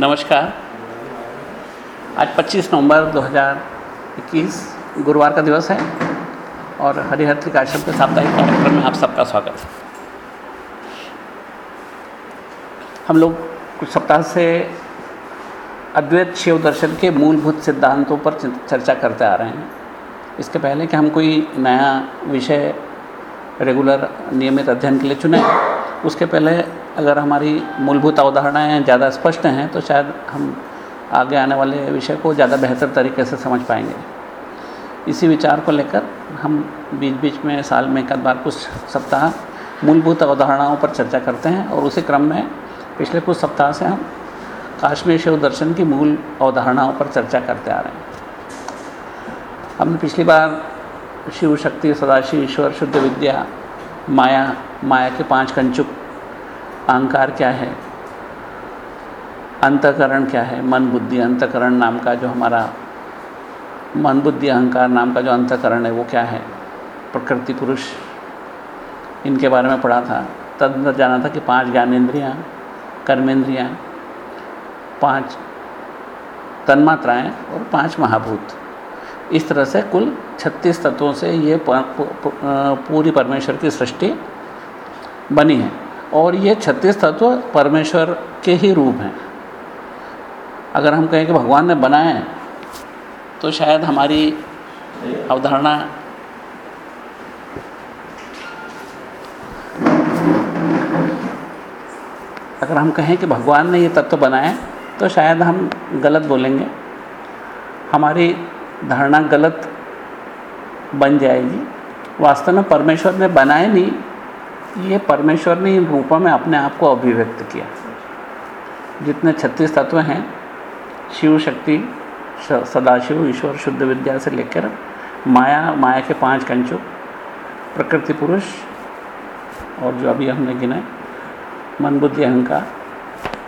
नमस्कार। आज 25 नवंबर 2021 गुरुवार का दिवस है और हरिहर आश्रम के साप्ताहिक कार्यक्रम में आप सबका स्वागत है। हम लोग कुछ सप्ताह से अद्वैत शिव दर्शन के मूलभूत सिद्धांतों पर चर्चा करते आ रहे हैं। इसके पहले कि हम कोई नया विषय रेगुलर नियमित अध्ययन के लिए चुने, उसके पहले अगर हमारी मूलभूत अवधारणाएँ ज़्यादा स्पष्ट हैं तो शायद हम आगे आने वाले विषय को ज़्यादा बेहतर तरीके से समझ पाएँगे। इसी विचार को लेकर हम बीच बीच में, साल में एक बार कुछ सप्ताह मूलभूत अवधारणाओं पर चर्चा करते हैं और उसी क्रम में पिछले कुछ सप्ताह से हम काश्मीर शिव दर्शन की मूल अवधारणाओं पर चर्चा करते आ रहे हैं। हमने पिछली बार शिव शक्ति, सदाशिव ईश्वर, शुद्ध विद्या, माया माया के पाँच कंचुक अहंकार क्या है? अंतकरण क्या है? मन बुद्धि अंतकरण नाम का जो हमारा मन बुद्धि अहंकार नाम का जो अंतकरण है, वो क्या है? प्रकृति पुरुष। इनके बारे में पढ़ा था। तद अंदर जाना था कि पाँच ज्ञानेन्द्रियाँ, कर्मेंद्रियाँ, पाँच तन्मात्राएँ और पाँच महाभूत। इस तरह से कुल 36 तत्वों से ये पूरी परमेश्वर की सृष्टि बनी है। और ये छत्तीस तत्व परमेश्वर के ही रूप हैं। अगर हम कहें कि भगवान ने बनाए तो शायद हमारी अवधारणा अगर हम कहें कि भगवान ने ये तत्व बनाए तो शायद हम गलत बोलेंगे। हमारी धारणा गलत बन जाएगी। वास्तव में परमेश्वर ने बनाए नहीं ये परमेश्वर ने इन रूपों में अपने आप को अभिव्यक्त किया। जितने छत्तीस तत्व हैं, शिव शक्ति सदाशिव, ईश्वर, शुद्ध विद्या से लेकर माया माया के पाँच कंचुक प्रकृति पुरुष, और जो अभी हमने गिने, मन, बुद्धि, अहंकार,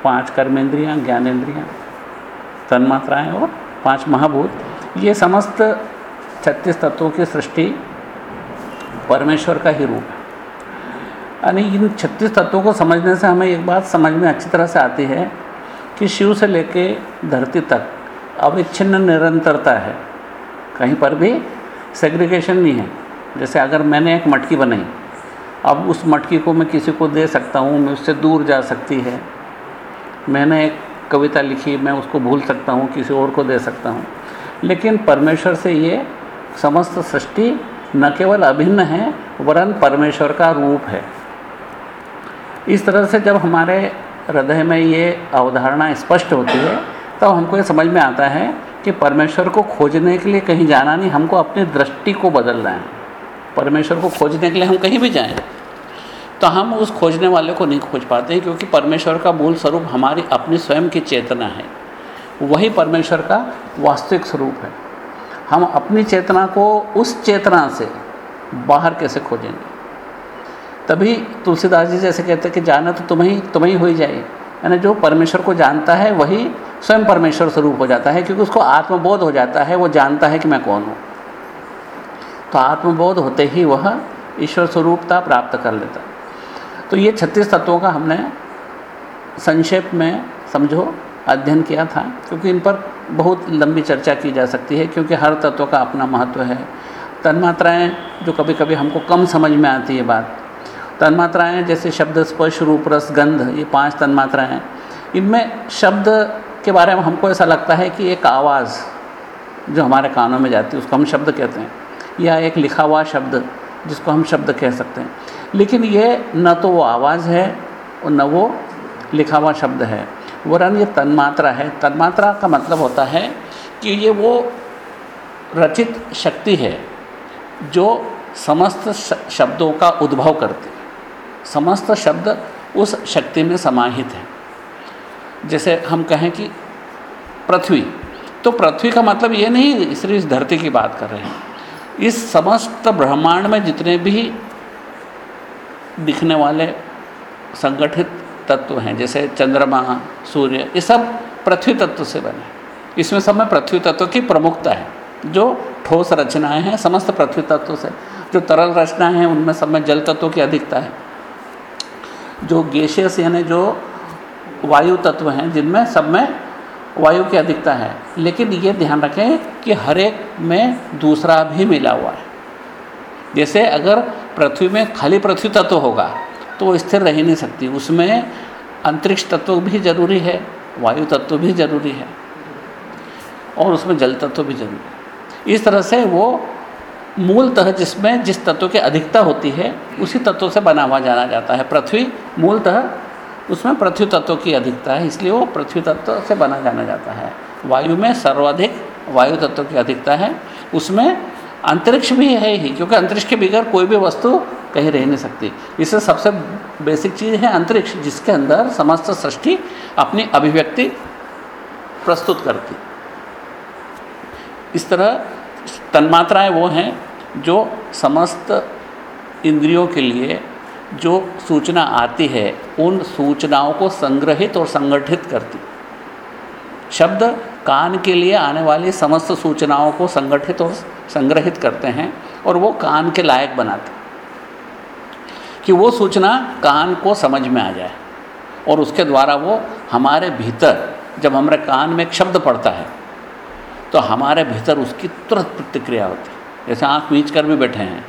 पाँच कर्मेंद्रियाँ ज्ञानेन्द्रियाँ तन्मात्राएँ और पाँच महाभूत, ये समस्त छत्तीस तत्वों की सृष्टि परमेश्वर का ही रूप है। यानी इन छत्तीस तत्वों को समझने से हमें एक बात समझ में अच्छी तरह से आती है कि शिव से लेके धरती तक अविच्छिन्न निरंतरता है। कहीं पर भी सेग्रीगेशन नहीं है। जैसे अगर मैंने एक मटकी बनाई, अब उस मटकी को मैं किसी को दे सकता हूँ, मैं उससे दूर जा सकती है। मैंने एक कविता लिखी, मैं उसको भूल सकता हूँ, किसी और को दे सकता हूँ। लेकिन परमेश्वर से ये समस्त सृष्टि न केवल अभिन्न है, वरन परमेश्वर का रूप है। इस तरह से जब हमारे हृदय में ये अवधारणा स्पष्ट होती है तब तो हमको ये समझ में आता है कि परमेश्वर को खोजने के लिए कहीं जाना नहीं, हमको अपनी दृष्टि को बदलना है। परमेश्वर को खोजने के लिए हम कहीं भी जाएँ तो हम उस खोजने वाले को नहीं खोज पाते हैं, क्योंकि परमेश्वर का मूल स्वरूप हमारी अपनी स्वयं की चेतना है। वही परमेश्वर का वास्तविक स्वरूप है। हम अपनी चेतना को उस चेतना से बाहर कैसे खोजेंगे? तभी तुलसीदास जी जैसे कहते हैं कि जाना तो तुम्हें तुम्हें हो ही जाए यानी जो परमेश्वर को जानता है, वही स्वयं परमेश्वर स्वरूप हो जाता है, क्योंकि उसको आत्मबोध हो जाता है, वो जानता है कि मैं कौन हूँ। तो आत्मबोध होते ही वह ईश्वर स्वरूपता प्राप्त कर लेता। तो ये छत्तीस तत्वों का हमने संक्षेप में समझो, अध्ययन किया था, क्योंकि इन पर बहुत लंबी चर्चा की जा सकती है, क्योंकि हर तत्व का अपना महत्व है। तन्मात्राएँ जो कभी कभी हमको कम समझ में आती है बात तन्मात्राएँ जैसे शब्द स्पर्श, रूप, रस, गंध, ये पाँच तन्मात्राएँ हैं। इनमें शब्द के बारे में हमको ऐसा लगता है कि एक आवाज़ जो हमारे कानों में जाती है, उसको हम शब्द कहते हैं। या एक लिखा हुआ शब्द, जिसको हम शब्द कह सकते हैं। लेकिन ये न तो वो आवाज़ है और न वो लिखा हुआ शब्द है। वरन ये तन्मात्रा है। तन्मात्रा का मतलब होता है कि ये वो रचित शक्ति है, जो समस्त शब्दों का उद्भव करती समस्त शब्द उस शक्ति में समाहित है। जैसे हम कहें कि पृथ्वी तो पृथ्वी का मतलब ये नहीं सिर्फ़ इस धरती की बात कर रहे हैं। इस समस्त ब्रह्मांड में जितने भी दिखने वाले संगठित तत्व हैं, जैसे चंद्रमा, सूर्य, ये सब पृथ्वी तत्व से बने इसमें सब में पृथ्वी तत्व की प्रमुखता है। जो ठोस रचनाएँ हैं, समस्त पृथ्वी तत्व से, जो तरल रचनाएँ हैं, उनमें सब में जल तत्व की अधिकता है। जो गेशियस यानी जो वायु तत्व हैं, जिनमें सब में वायु की अधिकता है। लेकिन ये ध्यान रखें कि हर एक में दूसरा भी मिला हुआ है। जैसे अगर पृथ्वी में खाली पृथ्वी तत्व होगा तो वो स्थिर रह नहीं सकती। उसमें अंतरिक्ष तत्व भी ज़रूरी है, वायु तत्व भी ज़रूरी है, और उसमें जल तत्व भी ज़रूरी है। इस तरह से वो मूलतः जिसमें जिस तत्व की अधिकता होती है, उसी तत्व से बना हुआ जाना जाता है। पृथ्वी मूलतः उसमें पृथ्वी तत्व की अधिकता है, इसलिए वो पृथ्वी तत्व से बना जाना जाता है। वायु में सर्वाधिक वायु तत्व की अधिकता है। उसमें अंतरिक्ष भी है ही, क्योंकि अंतरिक्ष के बगैर कोई भी वस्तु कहीं रह नहीं सकती। इससे सबसे बेसिक चीज़ है अंतरिक्ष, जिसके अंदर समस्त सृष्टि अपनी अभिव्यक्ति प्रस्तुत करती। इस तरह तन्मात्राएँ वो हैं जो समस्त इंद्रियों के लिए जो सूचना आती है, उन सूचनाओं को संग्रहित और संगठित करती। शब्द कान के लिए आने वाली समस्त सूचनाओं को संगठित और संग्रहित करते हैं और वो कान के लायक बनाते। कि वो सूचना कान को समझ में आ जाए और उसके द्वारा वो हमारे भीतर, जब हमारे कान में एक शब्द पड़ता है तो हमारे भीतर उसकी तुरंत प्रतिक्रिया होती है। जैसे आँख मीच कर भी बैठे हैं।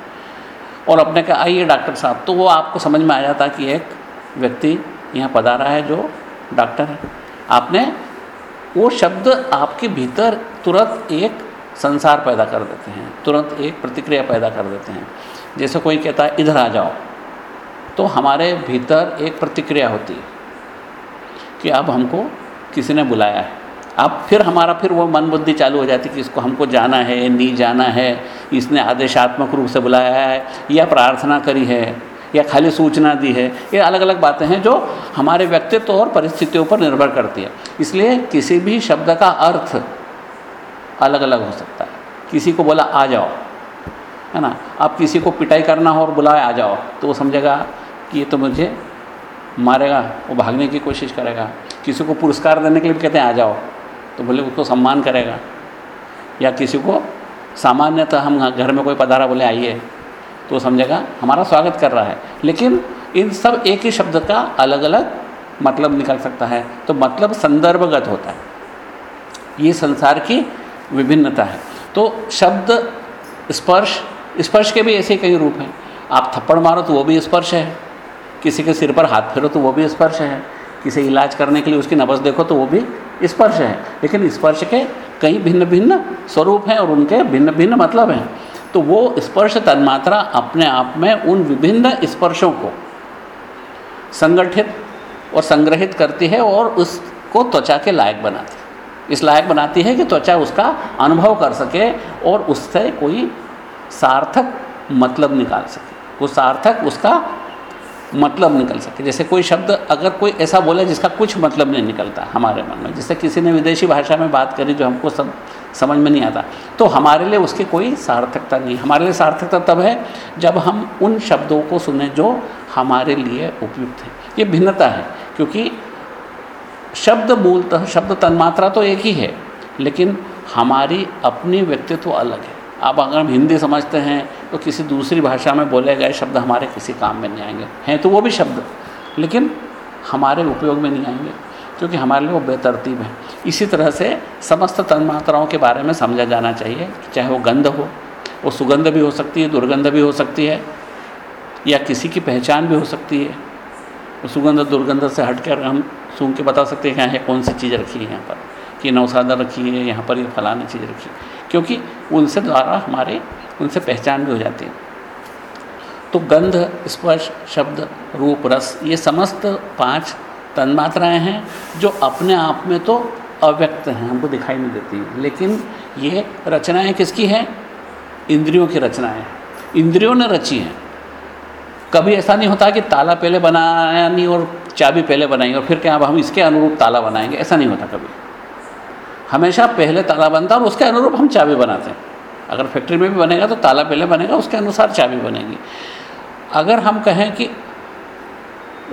और अपने कहा आइए डॉक्टर साहब तो वो आपको समझ में आ जाता कि एक व्यक्ति यहाँ पधारा है जो डॉक्टर है। आपने वो शब्द आपके भीतर तुरंत एक संसार पैदा कर देते हैं, तुरंत एक प्रतिक्रिया पैदा कर देते हैं। जैसे कोई कहता है, इधर आ जाओ। तो हमारे भीतर एक प्रतिक्रिया होती है कि अब हमको किसी ने बुलाया है। अब फिर हमारा फिर वो मन बुद्धि चालू हो जाती है कि इसको हमको जाना है, नहीं जाना है, इसने आदेशात्मक रूप से बुलाया है, या प्रार्थना करी है, या खाली सूचना दी है, ये अलग अलग बातें हैं जो हमारे व्यक्तित्व और परिस्थितियों पर निर्भर करती है। इसलिए किसी भी शब्द का अर्थ अलग अलग हो सकता है। किसी को बोला, आ जाओ। है ना? आप किसी को पिटाई करना हो और बुलाए आ जाओ तो वो समझेगा कि ये तो मुझे मारेगा, वो भागने की कोशिश करेगा। किसी को पुरस्कार देने के लिए भी कहते हैं, आ जाओ। तो बोले, उसको सम्मान करेगा। या किसी को, सामान्यतः हम घर में कोई पधारा बोले, आइए। तो समझेगा, हमारा स्वागत कर रहा है। लेकिन इन सब एक ही शब्द का अलग अलग मतलब निकल सकता है। तो मतलब संदर्भगत होता है। ये संसार की विभिन्नता है। तो शब्द स्पर्श स्पर्श के भी ऐसे कई रूप हैं। आप थप्पड़ मारो तो वो भी स्पर्श है। किसी के सिर पर हाथ फेरो तो वो भी स्पर्श है। किसी इलाज करने के लिए उसकी नबस देखो तो वो भी स्पर्श है। लेकिन स्पर्श के कई भिन्न भिन्न स्वरूप हैं और उनके भिन्न भिन्न मतलब हैं। तो वो स्पर्श तन्मात्रा अपने आप में उन विभिन्न स्पर्शों को संगठित और संग्रहित करती है और उसको त्वचा के लायक बनाती है। इस लायक बनाती है कि त्वचा उसका अनुभव कर सके और उससे कोई सार्थक मतलब निकाल सके। वो सार्थक उसका मतलब निकल सके जैसे कोई शब्द अगर कोई ऐसा बोले जिसका कुछ मतलब नहीं निकलता हमारे मन में, जैसे किसी ने विदेशी भाषा में बात करी जो हमको सब समझ में नहीं आता तो हमारे लिए उसकी कोई सार्थकता नहीं। हमारे लिए सार्थकता तब है जब हम उन शब्दों को सुने जो हमारे लिए उपयुक्त हैं। ये भिन्नता है, क्योंकि शब्द मूलतः, शब्द तन्मात्रा तो एक ही है, लेकिन हमारी अपनी व्यक्तित्व अलग है। अब अगर हम हिंदी समझते हैं तो किसी दूसरी भाषा में बोले गए शब्द हमारे किसी काम में नहीं आएँगे। हैं तो वो भी शब्द, लेकिन हमारे उपयोग में नहीं आएँगे, क्योंकि हमारे लिए वो बेतरतीब है। इसी तरह से समस्त तन्मात्राओं के बारे में समझा जाना चाहिए, चाहे वो गंध हो, वो सुगंध भी हो सकती है, दुर्गंध भी हो सकती है, या किसी की पहचान भी हो सकती है। तो सुगंध, दुर्गंध से हट कर हम सूंघ के बता सकते हैं यहाँ कौन सी चीज़ रखी है यहाँ पर, कि नौसादा रखी है, यहाँ पर ये फलानी चीज़ रखी है। क्योंकि उनसे द्वारा हमारे, उनसे पहचान भी हो जाती है। तो गंध, स्पर्श, शब्द, रूप, रस, ये समस्त पाँच तन्मात्राएँ हैं, जो अपने आप में तो अव्यक्त हैं, हमको दिखाई नहीं देती लेकिन ये रचनाएँ किसकी हैं? इंद्रियों की रचनाएँ। इंद्रियों ने रची हैं। कभी ऐसा नहीं होता कि ताला पहले बनाया नहीं और चाबी पहले बनाई और फिर क्या, अब हम इसके अनुरूप ताला बनाएँगे? ऐसा नहीं होता कभी। हमेशा पहले ताला बनता और उसके अनुरूप हम चाबी बनाते हैं। अगर फैक्ट्री में भी बनेगा तो ताला पहले बनेगा, उसके अनुसार चाबी बनेगी। अगर हम कहें कि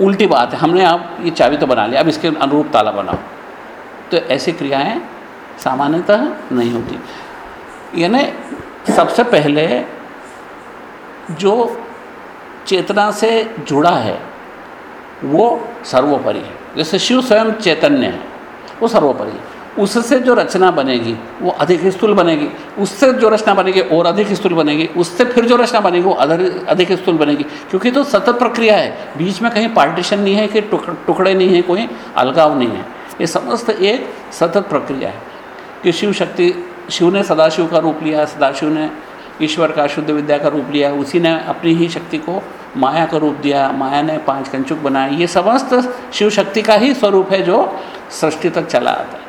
उल्टी बात है, हमने आप ये चाबी तो बना लिया अब इसके अनुरूप ताला बनाओ। तो ऐसी क्रियाएँ सामान्यतः नहीं होती। यानी सबसे पहले जो चेतना से जुड़ा है, वो सर्वोपरि है। जैसे शिव स्वयं चैतन्य है, वो सर्वोपरि है। उससे जो रचना बनेगी, वो अधिक स्थूल बनेगी। उससे जो रचना बनेगी, और अधिक स्थूल बनेगी। उससे फिर जो रचना बनेगी, वो अधिक स्थूल बनेगी। क्योंकि तो सतत प्रक्रिया है। बीच में कहीं पार्टीशन नहीं है कि टुकड़े नहीं है, कोई अलगाव नहीं है। ये समस्त एक सतत प्रक्रिया है। कि शिव शक्ति, शिव ने सदाशिव का रूप लिया, सदाशिव ने ईश्वर का शुद्ध विद्या का रूप लिया, उसी ने अपनी ही शक्ति को माया का रूप दिया, माया ने पाँच कंचुक बनाए। ये समस्त शिव शक्ति का ही स्वरूप है जो सृष्टि तक चला आता है।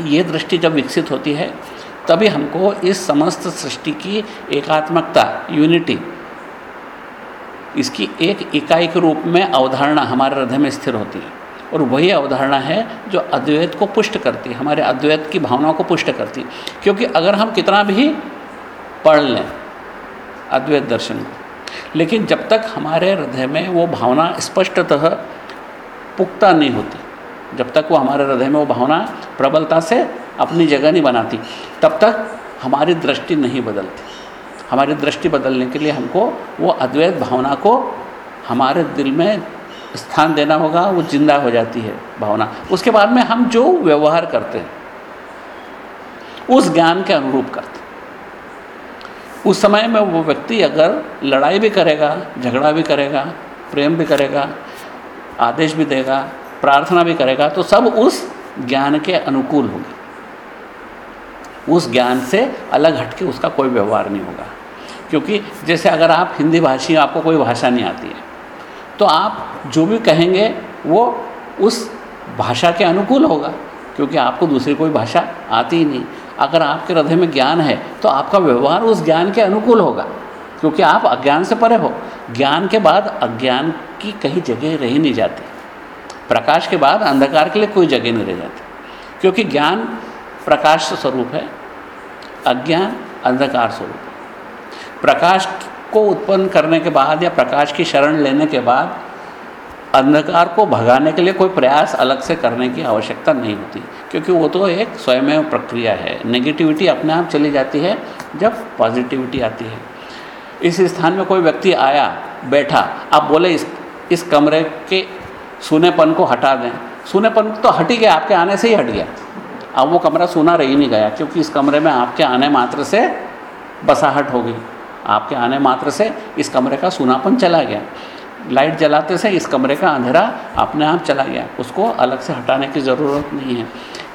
ये दृष्टि जब विकसित होती है, तभी हमको इस समस्त सृष्टि की एकात्मकता यूनिटी इसकी एक इकाई के रूप में अवधारणा हमारे हृदय में स्थिर होती है। और वही अवधारणा है जो अद्वैत को पुष्ट करती है, हमारे अद्वैत की भावनाओं को पुष्ट करती है। क्योंकि अगर हम कितना भी पढ़ लें, अद्वैत दर्शन को, लेकिन जब तक हमारे हृदय में वो भावना स्पष्टतः पुख्ता नहीं होती जब तक वो हमारे हृदय में वो भावना प्रबलता से अपनी जगह नहीं बनाती, तब तक हमारी दृष्टि नहीं बदलती। हमारी दृष्टि बदलने के लिए हमको वो अद्वैत भावना को हमारे दिल में स्थान देना होगा, वो ज़िंदा हो जाती है भावना। उसके बाद में हम जो व्यवहार करते हैं, उस ज्ञान के अनुरूप करते उस समय में वो व्यक्ति अगर लड़ाई भी करेगा, झगड़ा भी करेगा, प्रेम भी करेगा, आदेश भी देगा प्रार्थना भी करेगा तो सब उस ज्ञान के अनुकूल होगा। उस ज्ञान से अलग हटके उसका कोई व्यवहार नहीं होगा। क्योंकि जैसे अगर आप हिंदी भाषी आपको कोई भाषा नहीं आती है तो आप जो भी कहेंगे, वो उस भाषा के अनुकूल होगा, क्योंकि आपको दूसरी कोई भाषा आती ही नहीं। अगर आपके हृदय में ज्ञान है तो आपका व्यवहार उस ज्ञान के अनुकूल होगा, क्योंकि आप अज्ञान से परे हो। ज्ञान के बाद अज्ञान की कहीं जगह रही नहीं जाती। प्रकाश के बाद अंधकार के लिए कोई जगह नहीं रह जाती। क्योंकि ज्ञान प्रकाश स्वरूप है, अज्ञान अंधकार स्वरूप है। प्रकाश को उत्पन्न करने के बाद या प्रकाश की शरण लेने के बाद अंधकार को भगाने के लिए कोई प्रयास अलग से करने की आवश्यकता नहीं होती। क्योंकि वो तो एक स्वयं प्रक्रिया है। नेगेटिविटी अपने आप चली जाती है जब पॉजिटिविटी आती है। इस स्थान में कोई व्यक्ति आया, बैठा, आप बोले, इस इस कमरे के सूनेपन को हटा दें। सूनेपन तो हट ही गया, आपके आने से ही हट गया। अब वो कमरा सूना रही नहीं गया, क्योंकि इस कमरे में आपके आने मात्र से बसाहट हो गई। आपके आने मात्र से इस कमरे का सूनापन चला गया। लाइट जलाते से इस कमरे का अंधेरा अपने आप चला गया। उसको अलग से हटाने की ज़रूरत नहीं है।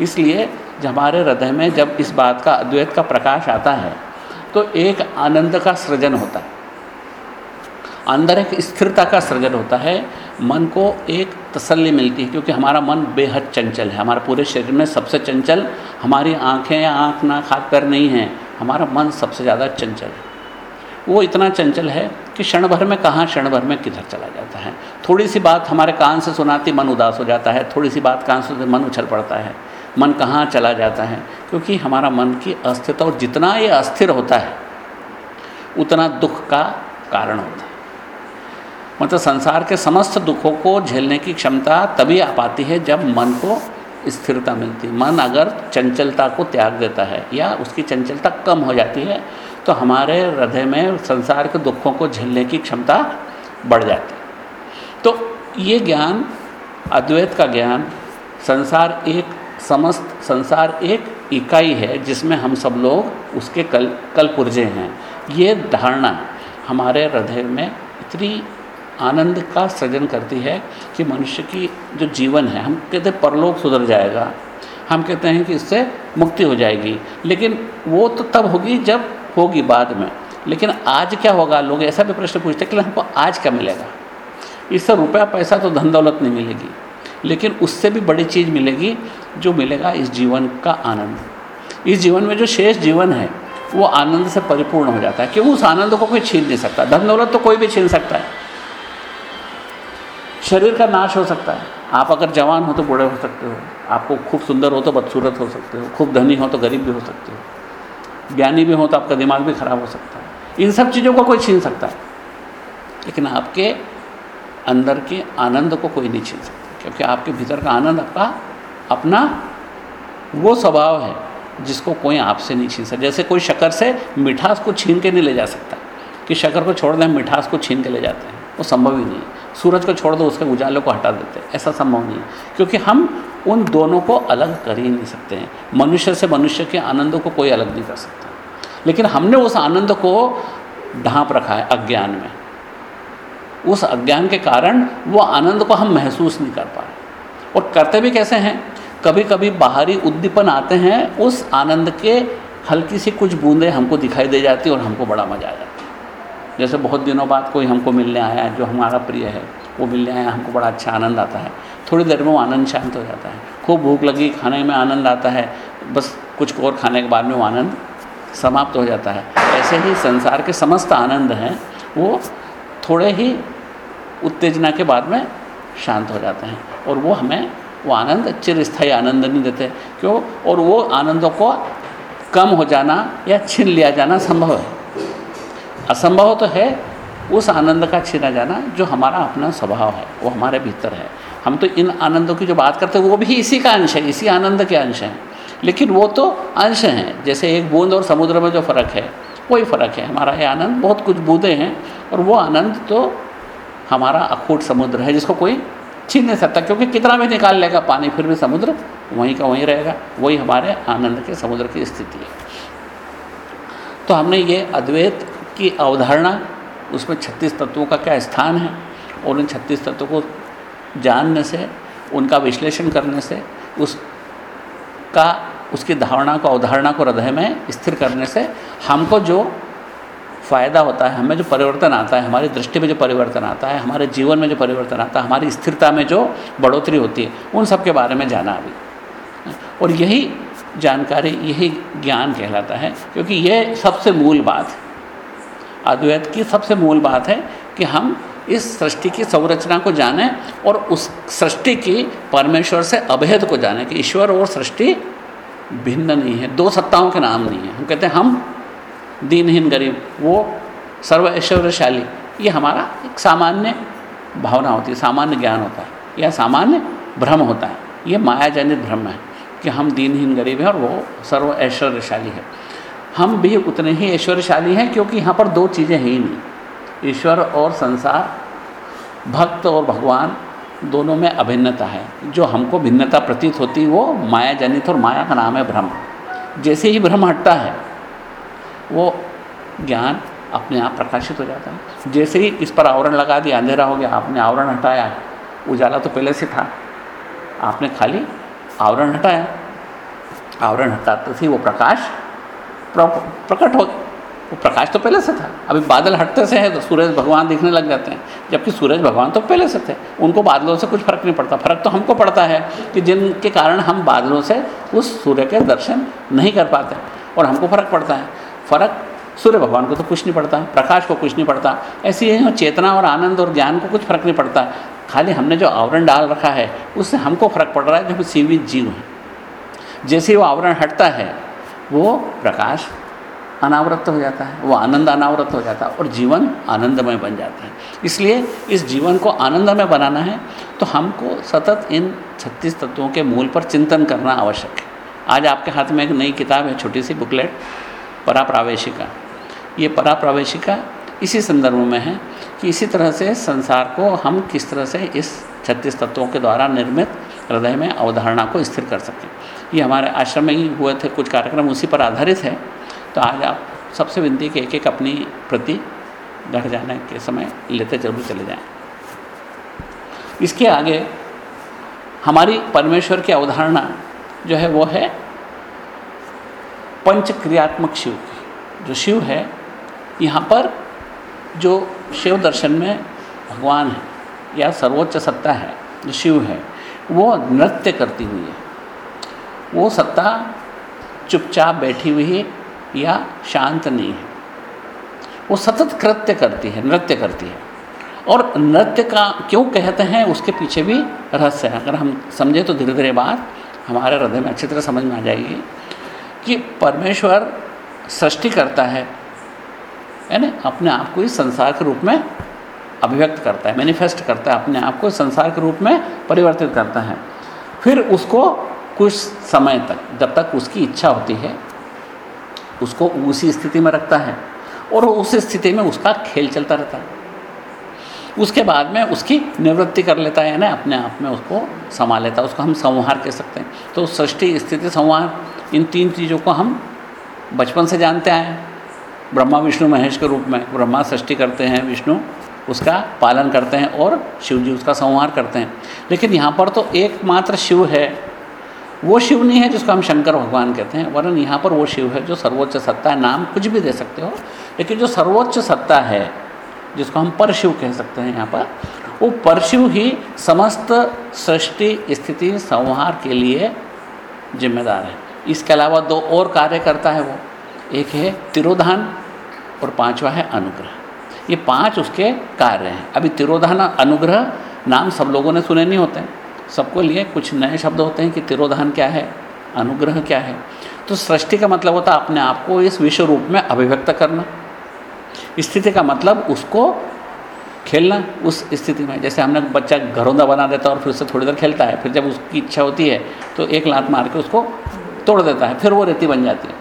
इसलिए हमारे हृदय में जब इस बात का, अद्वैत का प्रकाश आता है तो एक आनंद का सृजन होता है। अंदर एक स्थिरता का सृजन होता है, मन को एक तसल्ली मिलती है, क्योंकि हमारा मन बेहद चंचल है। हमारे पूरे शरीर में सबसे चंचल हमारी आँखें या आँख नाक हाथ पैर नहीं हैं, हमारा मन सबसे ज़्यादा चंचल है। वो इतना चंचल है कि क्षण भर में कहाँ क्षण भर में किधर चला जाता है। थोड़ी सी बात हमारे कान से सुनाती मन उदास हो जाता है, थोड़ी सी बात कान से मन उछल पड़ता है। मन कहाँ चला जाता है? क्योंकि हमारा मन की अस्थिरता और जितना ये अस्थिर होता है, उतना दुख का कारण होता है। मतलब संसार के समस्त दुखों को झेलने की क्षमता तभी आ पाती है जब मन को स्थिरता मिलती है। मन अगर चंचलता को त्याग देता है या उसकी चंचलता कम हो जाती है तो हमारे हृदय में संसार के दुखों को झेलने की क्षमता बढ़ जाती तो ये ज्ञान, अद्वैत का ज्ञान, संसार एक, समस्त संसार एक इकाई है जिसमें हम सब लोग उसके कल कल पुर्जे हैं। ये धारणा हमारे हृदय में इतनी आनंद का सृजन करती है कि मनुष्य की जो जीवन है, हम कहते हैं परलोक सुधर जाएगा। हम कहते हैं कि इससे मुक्ति हो जाएगी। लेकिन वो तो तब होगी जब होगी बाद में। लेकिन आज क्या होगा? लोग ऐसा भी प्रश्न पूछते हैं कि हमको आज क्या मिलेगा? इससे रुपया पैसा तो धन दौलत नहीं मिलेगी। लेकिन उससे भी बड़ी चीज़ मिलेगी जो मिलेगा इस जीवन का आनंद। इस जीवन में जो शेष जीवन है, वो आनंद से परिपूर्ण हो जाता है। क्यों? उस आनंद को कोई छीन नहीं सकता। धन दौलत तो कोई भी छीन सकता है। शरीर का नाश हो सकता है। आप अगर जवान हो तो बूढ़े हो सकते हो। आपको खूब सुंदर हो तो बदसूरत हो सकते हो। खूब धनी हो तो गरीब भी हो सकते हो। ज्ञानी भी हो तो आपका दिमाग भी खराब हो सकता है। इन सब चीज़ों को कोई छीन सकता है। लेकिन आपके अंदर के आनंद को कोई नहीं छीन सकता। क्योंकि आपके भीतर का आनंद आपका, अपना वो स्वभाव है जिसको कोई आपसे नहीं छीन सकता। जैसे कोई शक्कर से मिठास को छीन के नहीं ले जा सकता। कि शक्कर को छोड़ दें, मिठास को छीन के ले जाते हैं। वो संभव ही नहीं है। सूरज को छोड़ दो, उसके उजाले को हटा देते हैं। ऐसा संभव नहीं है। क्योंकि हम उन दोनों को अलग कर ही नहीं सकते हैं। मनुष्य से मनुष्य के आनंद को कोई अलग नहीं कर सकता। लेकिन हमने उस आनंद को ढांप रखा है अज्ञान में। उस अज्ञान के कारण वो आनंद को हम महसूस नहीं कर पा रहे और करते भी कैसे हैं? कभी कभी बाहरी उद्दीपन आते हैं, उस आनंद के हल्की सी कुछ बूंदें हमको दिखाई दे जाती और हमको बड़ा मज़ा आ जाता जैसे बहुत दिनों बाद कोई हमको मिलने आया जो हमारा प्रिय है, वो मिलने आया हमको बड़ा अच्छा आनंद आता है। थोड़ी देर में वो आनंद शांत हो जाता है। खूब भूख लगी, खाने में आनंद आता है, बस कुछ और खाने के बाद में वो आनंद समाप्त हो जाता है। ऐसे ही संसार के समस्त आनंद हैं, वो थोड़े ही उत्तेजना के बाद में शांत हो जाते हैं और वो हमें वो आनंद चिरस्थायी आनंद नहीं देते। क्यों? और वो आनंदों को कम हो जाना या छीन लिया जाना संभव है। असंभव तो है, उस आनंद का छीना जाना जो हमारा अपना स्वभाव है, वो हमारे भीतर है। हम तो इन आनंदों की जो बात करते हैं, वो भी इसी का अंश है, इसी आनंद के अंश हैं। लेकिन वो तो अंश हैं, जैसे एक बूंद और समुद्र में जो फ़र्क है, वही फ़र्क है। हमारा ये आनंद, बहुत कुछ बूंदें हैं, और वो आनंद तो हमारा अखूट समुद्र है, जिसको कोई छीन नहीं सकता, क्योंकि कितना भी निकाल लेगा पानी, फिर भी समुद्र वहीं का वहीं रहेगा। वही हमारे आनंद के समुद्र की स्थिति है। तो हमने ये अद्वैत की अवधारणा, उसमें छत्तीस तत्वों का क्या स्थान है और उन छत्तीस तत्वों को जानने से, उनका विश्लेषण करने से उसका उसकी धारणा को, अवधारणा को हृदय में स्थिर करने से हमको जो फ़ायदा होता है, हमें जो परिवर्तन आता है, हमारी दृष्टि में जो परिवर्तन आता है, हमारे जीवन में जो परिवर्तन आता है, हमारी स्थिरता में जो बढ़ोतरी होती है, उन सब के बारे में जाना अभी। और यही जानकारी, यही ज्ञान कहलाता है, क्योंकि ये सबसे मूल बात है। अद्वैत की सबसे मूल बात है कि हम इस सृष्टि की संरचना को जानें और उस सृष्टि की परमेश्वर से अभेद को जानें कि ईश्वर और सृष्टि भिन्न नहीं है, दो सत्ताओं के नाम नहीं है। हम कहते हैं, हम दीनहीन गरीब, वो सर्व ऐश्वर्यशाली ये हमारा एक सामान्य भावना होती है, सामान्य ज्ञान होता है, या सामान्य भ्रम होता है। ये माया जनित भ्रम है कि हम दीनहीन गरीब हैं और वो सर्व ऐश्वर्यशाली है। हम भी उतने ही ऐश्वर्यशाली हैं क्योंकि यहाँ पर दो चीज़ें हैं ही नहीं। ईश्वर और संसार, भक्त और भगवान, दोनों में अभिन्नता है। जो हमको भिन्नता प्रतीत होती, वो माया जनित और माया का नाम है भ्रम जैसे ही भ्रम हटता है, वो ज्ञान अपने आप प्रकाशित हो जाता है। जैसे ही इस पर आवरण लगा दिया, अंधेरा हो गया, आपने आवरण हटाया, उजाला तो पहले से था। आपने खाली आवरण हटाया। आवरण हटाते ही वो प्रकाश प्रकट हो वो प्रकाश तो पहले से था। अभी बादल हटते से है तो सूरज भगवान दिखने लग जाते हैं। जबकि सूरज भगवान तो पहले से थे। उनको बादलों से कुछ फ़र्क नहीं पड़ता। फ़र्क तो हमको पड़ता है कि जिनके कारण हम बादलों से उस सूर्य के दर्शन नहीं कर पाते और हमको फ़र्क पड़ता है। फ़र्क सूर्य भगवान को तो कुछ नहीं पड़ता। प्रकाश को कुछ नहीं पड़ता। ऐसी ही चेतना और आनंद और ज्ञान को कुछ फ़र्क नहीं पड़ता। खाली हमने जो आवरण डाल रखा है, उससे हमको फ़र्क पड़ रहा है जो सीवित जीव हैं। जैसे वो आवरण हटता है वो प्रकाश अनावृत हो जाता है, वो आनंद अनावृत हो जाता है और जीवन आनंदमय बन जाता है। इसलिए इस जीवन को आनंदमय बनाना है तो हमको सतत इन छत्तीस तत्वों के मूल पर चिंतन करना आवश्यक है। आज आपके हाथ में एक नई किताब है, छोटी सी बुकलेट, पराप्रावेशिका। ये पराप्रावेशिका इसी संदर्भ में है कि इसी तरह से संसार को हम किस तरह से इस छत्तीस तत्वों के द्वारा निर्मित हृदय में अवधारणा को स्थिर कर सकें। ये हमारे आश्रम में ही हुए थे, कुछ कार्यक्रम उसी पर आधारित है। तो आज आप सबसे विनती कि एक एक अपनी प्रति घर जाने के समय लेते ज़रूर चले जाएँ। इसके आगे हमारी परमेश्वर की अवधारणा जो है, वो है पंच क्रियात्मक शिव की। जो शिव है, यहाँ पर जो शिव दर्शन में भगवान है या सर्वोच्च सत्ता है, जो शिव है वो नृत्य करती हुई है। वो सत्ता चुपचाप बैठी हुई है या शांत नहीं है। वो सतत कृत्य करती है, नृत्य करती है। और नृत्य का क्यों कहते हैं, उसके पीछे भी रहस्य है। अगर हम समझें तो धीरे धीरे बात हमारे हृदय में अच्छी तरह समझ में आ जाएगी कि परमेश्वर सृष्टि करता है है ना? अपने आप को इस संसार के रूप में अभिव्यक्त करता है मैनिफेस्ट करता है, अपने आप को संसार के रूप में परिवर्तित करता है। फिर उसको कुछ समय तक, जब तक उसकी इच्छा होती है, उसको उसी स्थिति में रखता है और उस स्थिति में उसका खेल चलता रहता है। उसके बाद में उसकी निवृत्ति कर लेता है ना अपने आप में उसको संभाल लेता है, उसको हम संहार कह सकते हैं। तो सृष्टि, स्थिति, संहार, इन तीन चीज़ों को हम बचपन से जानते आए ब्रह्मा, विष्णु, महेश के रूप में, ब्रह्मा सृष्टि करते हैं, विष्णु उसका पालन करते हैं और शिव जी उसका संहार करते हैं। लेकिन यहाँ पर तो एकमात्र शिव है। वो शिव नहीं है जिसको हम शंकर भगवान कहते हैं। वरन यहाँ पर वो शिव है जो सर्वोच्च सत्ता है नाम कुछ भी दे सकते हो। लेकिन जो सर्वोच्च सत्ता है, जिसको हम परशिव कह सकते हैं यहाँ पर, वो परशिव ही समस्त सृष्टि, स्थिति, संहार के लिए जिम्मेदार है। इसके अलावा दो और कार्य करता है वो। एक है तिरोधान और पांचवा है अनुग्रह। ये पाँच उसके कार्य हैं। अभी तिरोधान अनुग्रह नाम सब लोगों ने सुने नहीं होते सबको लिए कुछ नए शब्द होते हैं कि तिरोधान क्या है, अनुग्रह क्या है। तो सृष्टि का मतलब होता है अपने आप को इस विश्व रूप में अभिव्यक्त करना। स्थिति का मतलब उसको खेलना उस स्थिति में। जैसे हमने बच्चा घरौंदा बना देता है और फिर उससे थोड़ी देर खेलता है, फिर जब उसकी इच्छा होती है तो एक लात मार के उसको तोड़ देता है, फिर वो रेती बन जाती है।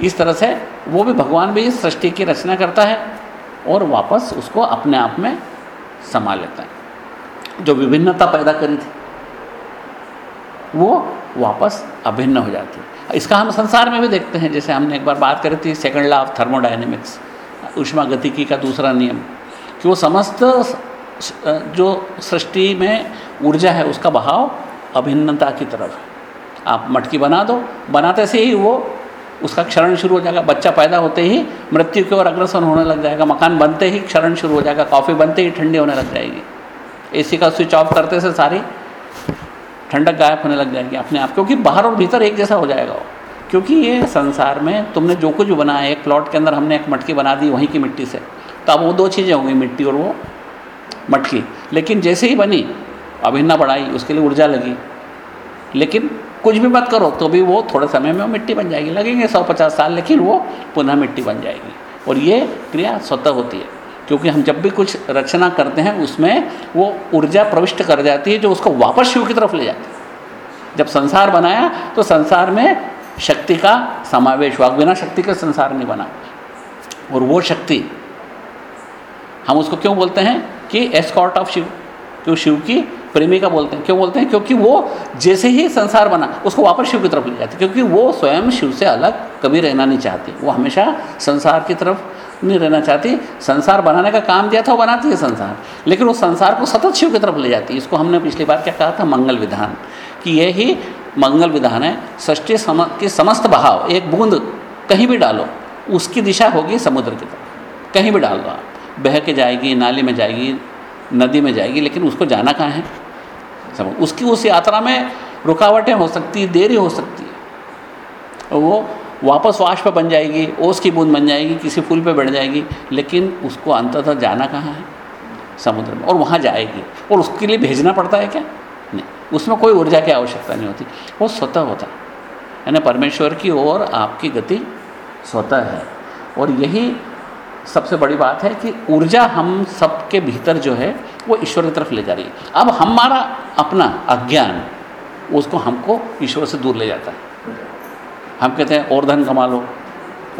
इस तरह से वो भी भगवान भी इस सृष्टि की रचना करता है। और वापस उसको अपने आप में संभाल लेता है। जो विभिन्नता पैदा करी थी, वो वापस अभिन्न हो जाती है। इसका हम संसार में भी देखते हैं, जैसे हमने एक बार बात करी थी सेकंड लॉ ऑफ़ थर्मोडाइनमिक्स उष्मा गतिकी का दूसरा नियम। कि वो समस्त जो सृष्टि में ऊर्जा है, उसका बहाव अभिन्नता की तरफ़ है। आप मटकी बना दो, बनाते से ही वो उसका क्षरण शुरू हो जाएगा, बच्चा पैदा होते ही मृत्यु की ओर अग्रसर होने लग जाएगा, मकान बनते ही क्षरण शुरू हो जाएगा कॉफ़ी बनते ही ठंडी होने लग जाएगी। एसी का स्विच ऑफ़ करते से सारी ठंडक गायब होने लग जाएगी अपने आप, क्योंकि बाहर और भीतर एक जैसा हो जाएगा क्योंकि ये संसार में तुमने जो कुछ बनाया एक प्लॉट के अंदर हमने एक मटकी बना दी वहीं की मिट्टी से तो अब वो दो चीज़ें होंगी, मिट्टी और वो मटकी। लेकिन जैसे ही बनी अभिन्ना बढ़ाई उसके लिए ऊर्जा लगी। लेकिन कुछ भी मत करो तो भी वो थोड़े समय में मिट्टी बन जाएगी। लगेंगे सौ पचास साल, लेकिन वो पुनः मिट्टी बन जाएगी। और ये क्रिया स्वतः होती है, क्योंकि हम जब भी कुछ रचना करते हैं, उसमें वो ऊर्जा प्रविष्ट कर जाती है, जो उसको वापस शिव की तरफ़ ले जाती है। जब संसार बनाया तो संसार में शक्ति का समावेश हुआ, बिना शक्ति के संसार नहीं बना। और वो शक्ति, हम उसको क्यों बोलते हैं कि एस्कॉर्ट ऑफ़ शिव क्यों शिव की? प्रेमिका बोलते हैं। क्यों बोलते हैं? क्योंकि वो जैसे ही संसार बना, उसको वापस शिव की तरफ़ ले जाती क्योंकि वो स्वयं शिव से अलग कभी रहना नहीं चाहती। वो हमेशा संसार की तरफ़ नहीं रहना चाहती। संसार बनाने का काम दिया था, वो बनाती है संसार। लेकिन वो संसार को सतत शिव की तरफ़ ले जाती है। इसको हमने पिछली बार क्या कहा था? मंगल विधान। कि यही मंगल विधान है। षष्टी सम, की समस्त बहाव, एक बूंद कहीं भी डालो, उसकी दिशा होगी समुद्र की तरफ़। कहीं भी डाल दो आप। बह के जाएगी, नाली में जाएगी नदी में जाएगी, लेकिन उसको जाना कहाँ है? सब उसकी उस यात्रा में रुकावटें हो सकती है देरी हो सकती है। वो वापस वाष्प बन जाएगी, ओस की बूंद बन जाएगी, किसी फूल पे बढ़ जाएगी, लेकिन उसको अंततः जाना कहाँ है? समुद्र में, और वहाँ जाएगी। और उसके लिए भेजना पड़ता है क्या? नहीं, उसमें कोई ऊर्जा की आवश्यकता नहीं होती। वो स्वतः होता है। यानी परमेश्वर की ओर आपकी गति स्वतः है। और यही सबसे बड़ी बात है कि ऊर्जा हम सबके भीतर जो है, वो ईश्वर की तरफ़ ले जा रही है। अब हमारा अपना अज्ञान, उसको हमको ईश्वर से दूर ले जाता है। हम कहते हैं, और धन कमा लो,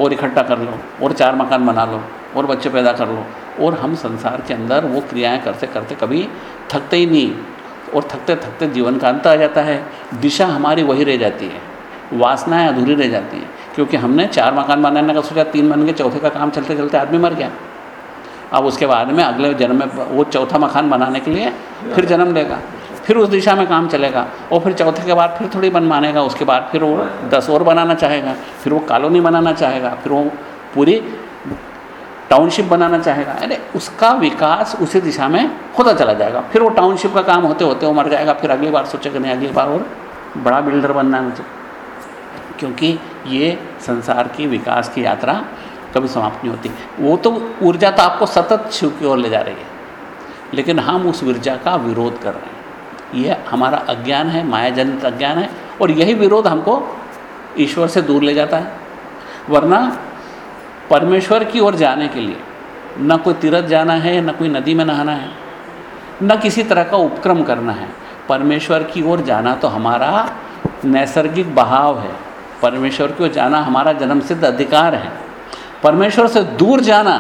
और इकट्ठा कर लो, और चार मकान बना लो, और बच्चे पैदा कर लो, और हम संसार के अंदर वो क्रियाएँ करते करते कभी थकते ही नहीं, और थकते थकते जीवन का अंत आ जाता है। दिशा हमारी वही रह जाती है। वासनाएँ अधूरी रह जाती हैं। क्योंकि हमने चार मकान बनाने का सोचा, तीन बन गए, चौथे का काम चलते चलते आदमी मर गया। अब उसके बाद में अगले जन्म में वो चौथा मकान बनाने के लिए फिर जन्म लेगा, फिर उस दिशा में काम चलेगा और फिर चौथे के बाद फिर थोड़ी बन मानेगा, उसके बाद फिर वो दस और बनाना चाहेगा, फिर वो कॉलोनी बनाना चाहेगा, फिर वो पूरी टाउनशिप बनाना चाहेगा। अरे, उसका विकास उसी दिशा में होता चला जाएगा। फिर वो टाउनशिप का काम होते होते वो मर जाएगा, फिर अगली बार सोचेगा, नहीं, अगली बार और बड़ा बिल्डर बनना है मुझे। क्योंकि ये संसार की विकास की यात्रा कभी समाप्त नहीं होती। वो तो ऊर्जा तो आपको सतत शिव की ओर ले जा रही है। लेकिन हम उस ऊर्जा का विरोध कर रहे हैं। यह हमारा अज्ञान है, मायाजनित अज्ञान है, और यही विरोध हमको ईश्वर से दूर ले जाता है। वरना परमेश्वर की ओर जाने के लिए न कोई तीर्थ जाना है, न कोई नदी में नहाना है, न किसी तरह का उपक्रम करना है। परमेश्वर की ओर जाना तो हमारा नैसर्गिक बहाव है। परमेश्वर को जाना हमारा जन्म सिद्ध अधिकार है। परमेश्वर से दूर जाना,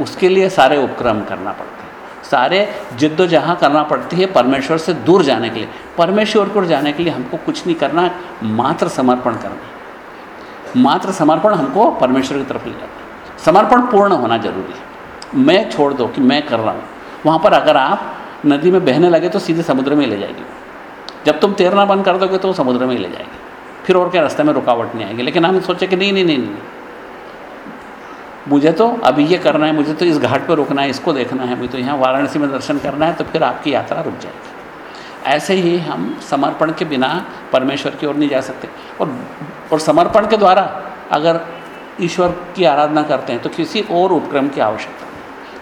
उसके लिए सारे उपक्रम करना पड़ते हैं। सारे जिद्दोजहाँ करना पड़ती है परमेश्वर से दूर जाने के लिए। परमेश्वर को जाने के लिए हमको कुछ नहीं करना मात्र समर्पण करना मात्र समर्पण हमको परमेश्वर की तरफ़ ले जाता है। समर्पण पूर्ण होना ज़रूरी है। मैं छोड़ दो कि मैं कर रहा हूँ। वहाँ पर अगर आप नदी में बहने लगे तो सीधे समुद्र में ले जाएगी। जब तुम तैरना बंद कर दोगे तो समुद्र में ही ले जाएगी। फिर और क्या रास्ते में रुकावट नहीं आएगी? लेकिन हम सोचे कि नहीं नहीं नहीं नहीं। मुझे तो अभी ये करना है, मुझे तो इस घाट पर रुकना है, इसको देखना है, मुझे तो यहाँ वाराणसी में दर्शन करना है तो फिर आपकी यात्रा रुक जाएगी। ऐसे ही हम समर्पण के बिना परमेश्वर की ओर नहीं जा सकते। और और समर्पण के द्वारा अगर ईश्वर की आराधना करते हैं तो किसी और उपक्रम की आवश्यकता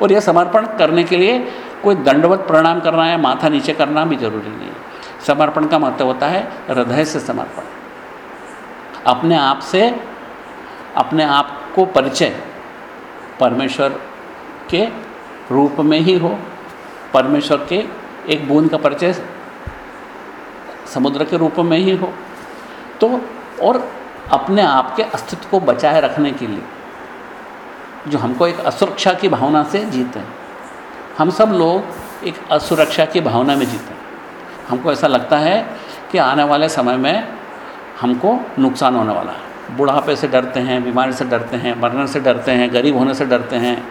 और यह समर्पण करने के लिए कोई दंडवत प्रणाम करना है माथा नीचे करना भी ज़रूरी नहीं है। समर्पण का मतलब होता है, हृदय से समर्पण। अपने आप से, अपने आप को परिचय परमेश्वर के रूप में ही हो। परमेश्वर के एक बूंद का परिचय समुद्र के रूप में ही हो। तो और अपने आप के अस्तित्व को बचाए रखने के लिए जो हमको एक असुरक्षा की भावना से जीते हैं। हम सब लोग एक असुरक्षा की भावना में जीते हैं। हमको ऐसा लगता है कि आने वाले समय में हमको नुकसान होने वाला है। बुढ़ापे से डरते हैं, बीमारी से डरते हैं, मरने से डरते हैं, गरीब होने से डरते हैं,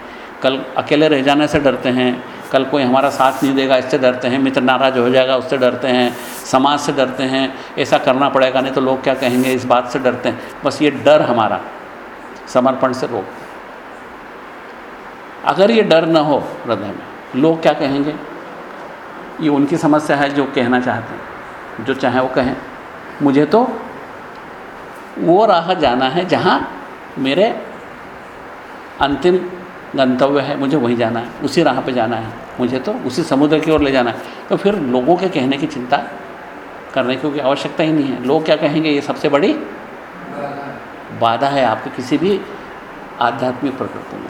कल अकेले रह जाने से डरते हैं, कल कोई हमारा साथ नहीं देगा, इससे डरते हैं, मित्र नाराज़ हो जाएगा, उससे डरते हैं, समाज से डरते हैं, ऐसा करना पड़ेगा, नहीं तो लोग क्या कहेंगे, इस बात से डरते हैं। बस ये डर हमारा, समर्पण से रोक। अगर ये डर न हो हृदय में, लोग क्या कहेंगे? ये उनकी समस्या है जो कहना चाहते हैं, जो चाहे वो कहें। मुझे तो वो राह जाना है जहाँ मेरे अंतिम गंतव्य है, मुझे वहीं जाना है, उसी राह पे जाना है। मुझे तो उसी समुद्र की ओर ले जाना है। तो फिर लोगों के कहने की चिंता करने की आवश्यकता ही नहीं है। लोग क्या कहेंगे, ये सबसे बड़ी बाधा है आपके किसी भी आध्यात्मिक प्रकृति में।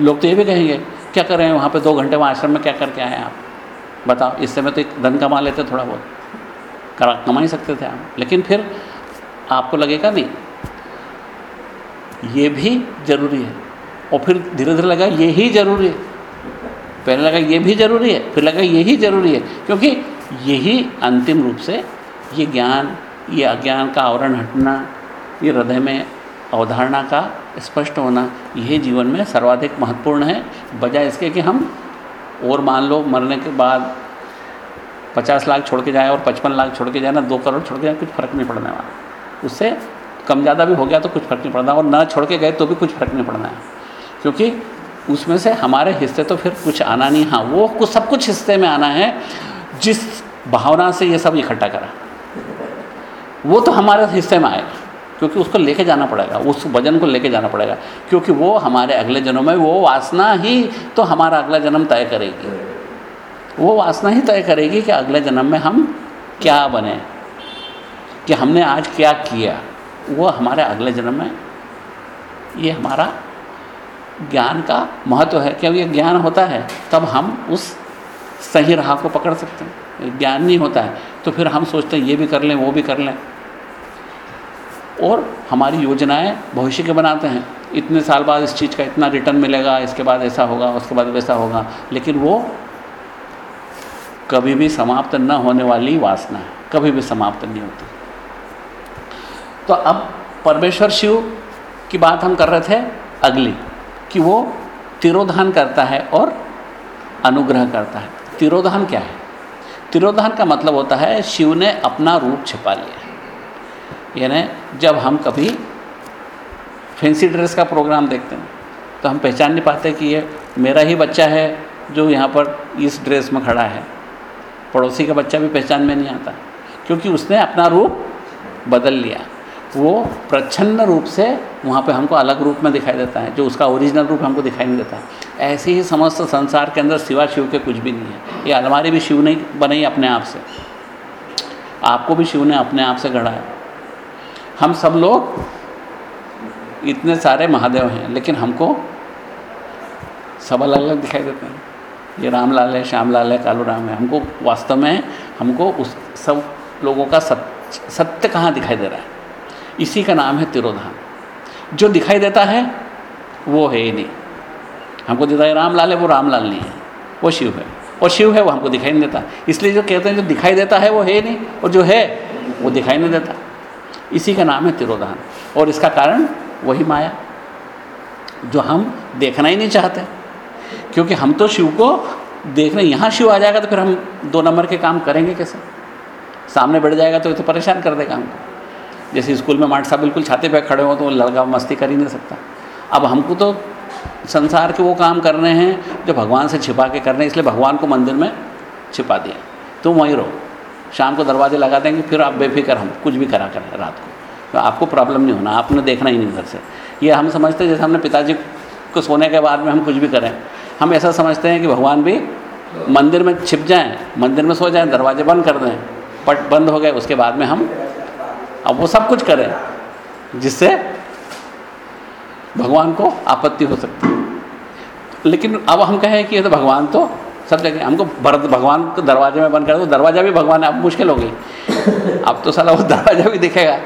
लोग तो ये भी कहेंगे, क्या कर रहे हैं वहाँ पे दो घंटे वहाँ आश्रम में क्या करके आए आप? बताओ, इस समय तो एक धन कमा लेते थोड़ा बहुत। कमा ही सकते थे आप। लेकिन फिर आपको लगेगा नहीं ये भी ज़रूरी है। और फिर धीरे धीरे लगा, ये ही ज़रूरी है। पहले लगा, ये भी ज़रूरी है, फिर लगा, ये ही ज़रूरी है। क्योंकि यही अंतिम रूप से ये ज्ञान, ये अज्ञान का आवरण हटना, ये हृदय में अवधारणा का स्पष्ट होना, यही जीवन में सर्वाधिक महत्वपूर्ण है। बजाय इसके कि हम और मान लो, मरने के बाद पचास लाख छोड़ के जाए और पचपन लाख छोड़ के जाए ना, दो करोड़ छोड़ के जाए, कुछ फ़र्क नहीं पड़ने वाला। उससे कम ज़्यादा भी हो गया तो कुछ फ़र्क नहीं पड़ना, और ना छोड़ के गए तो भी कुछ फ़र्क नहीं पड़ना है। क्योंकि उसमें से हमारे हिस्से तो फिर कुछ आना नहीं हाँ वो कुछ सब कुछ हिस्से में आना है, जिस भावना से ये सब इकट्ठा करा। वो तो हमारे हिस्से में आएगा, क्योंकि उसको लेके जाना पड़ेगा, उस वज़न को लेके जाना पड़ेगा, क्योंकि वो हमारे अगले जन्म में, वो वासना ही तो हमारा अगला जन्म तय करेगी। वो वासना ही तय करेगी कि अगले जन्म में हम क्या बने। कि हमने आज क्या किया? वो हमारे अगले जन्म में, ये हमारा ज्ञान का महत्व है। क्योंकि ये ज्ञान होता है? तब हम उस सही राह को पकड़ सकते हैं। ज्ञान नहीं होता है तो फिर हम सोचते हैं, ये भी कर लें, वो भी कर लें। और हमारी योजनाएँ भविष्य के बनाते हैं। इतने साल बाद इस चीज़ का इतना रिटर्न मिलेगा, इसके बाद ऐसा होगा, उसके बाद वैसा होगा। लेकिन वो कभी भी समाप्त न होने वाली वासना है। कभी भी समाप्त नहीं होती। तो अब परमेश्वर शिव की बात हम कर रहे थे अगली, कि वो तिरोधान करता है और अनुग्रह करता है। तिरोधान क्या है? तिरोधान का मतलब होता है शिव ने अपना रूप छिपा लिया यानी जब हम कभी फैंसी ड्रेस का प्रोग्राम देखते हैं तो हम पहचान नहीं पाते कि ये मेरा ही बच्चा है जो यहाँ पर इस ड्रेस में खड़ा है। पड़ोसी का बच्चा भी पहचान में नहीं आता, क्योंकि उसने अपना रूप बदल लिया। वो प्रच्छन्न रूप से वहाँ पे हमको अलग रूप में दिखाई देता है, जो उसका ओरिजिनल रूप हमको दिखाई नहीं देता। ऐसे ही समस्त संसार के अंदर सिवा शिव के कुछ भी नहीं है। ये अलमारी भी शिव नहीं बनाई अपने आप से। आपको भी शिव ने अपने आप से गढ़ा है। हम सब लोग इतने सारे महादेव हैं, लेकिन हमको सब अलग अलग दिखाई देते हैं। ये रामलाल है, श्यामलाल है कालू राम है। हमको वास्तव में हमको उस सब लोगों का सत्य सत्य कहाँ दिखाई दे रहा है? इसी का नाम है तिरोधान। जो दिखाई देता है, वो है ही नहीं। हमको दिखता है रामलाल है, वो रामलाल नहीं है। वो शिव है। और शिव है, वो हमको दिखाई नहीं देता। इसलिए जो कहते हैं, जो दिखाई देता है, वो है ही नहीं। और जो है, वो दिखाई नहीं देता। इसी का नाम है तिरोधान। और इसका कारण, वही माया, जो हम देखना ही नहीं चाहते। क्योंकि हम तो शिव को देखने, यहाँ शिव आ जाएगा तो फिर हम दो नंबर के काम करेंगे कैसे? सामने बढ़ जाएगा तो ये तो परेशान कर देगा हमको। जैसे स्कूल में माट साहब बिल्कुल छाते पे खड़े हो तो लड़का मस्ती कर ही नहीं सकता। अब हमको तो संसार के वो काम करने हैं जो भगवान से छिपा के करने इसलिए भगवान को मंदिर में छिपा दिया। तुम वहीं रहो। शाम को दरवाजे लगा देंगे, फिर आप बेफिक्र हम, कुछ भी करा करें रात को। तो आपको प्रॉब्लम नहीं होना, आपने देखना ही नहीं घर से। ये हम समझते हैं, जैसे हमने पिताजी को सोने के बाद में हम कुछ भी करें, हम ऐसा समझते हैं कि भगवान भी मंदिर में छिप जाएँ, मंदिर में सो जाएँ, दरवाजे बंद कर दें, पट बंद हो गए, उसके बाद में हम अब वो सब कुछ करें, जिससे भगवान को आपत्ति हो सकती है। लेकिन अब हम कहें कि ये तो भगवान तो सब जगह हमको भरत भगवान को दरवाजे में बंद कर दो। दरवाज़ा भी भगवान है, अब मुश्किल हो गई। अब तो साला वो दरवाज़ा भी दिखेगा।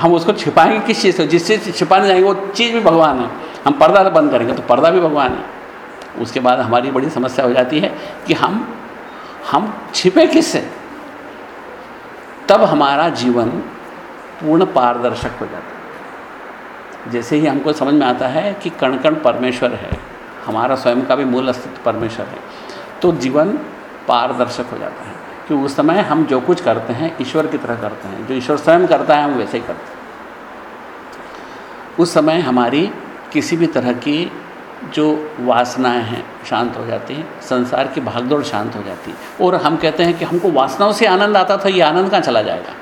हम उसको छिपाएँगे किस चीज़ से? जिस चीज़ छिपाने जाएँगे, वो चीज़ भी भगवान है। हम पर्दा बंद करेंगे तो पर्दा भी भगवान है। उसके बाद हमारी बड़ी समस्या हो जाती है कि हम हम छिपे किससे? तब हमारा जीवन पूर्ण पारदर्शक हो जाता है। जैसे ही हमको समझ में आता है कि कण कण परमेश्वर है, हमारा स्वयं का भी मूल अस्तित्व परमेश्वर है तो जीवन पारदर्शक हो जाता है कि उस समय हम जो कुछ करते हैं, ईश्वर की तरह करते हैं, जो ईश्वर स्वयं करता है, हम वैसे ही करते हैं। उस समय हमारी किसी भी तरह की जो वासनाएँ हैं, शांत हो जाती हैं, संसार की भागदौड़ शांत हो जाती है। और हम कहते हैं कि हमको वासनाओं से आनंद आता था, ये आनंद कहाँ चला जाएगा?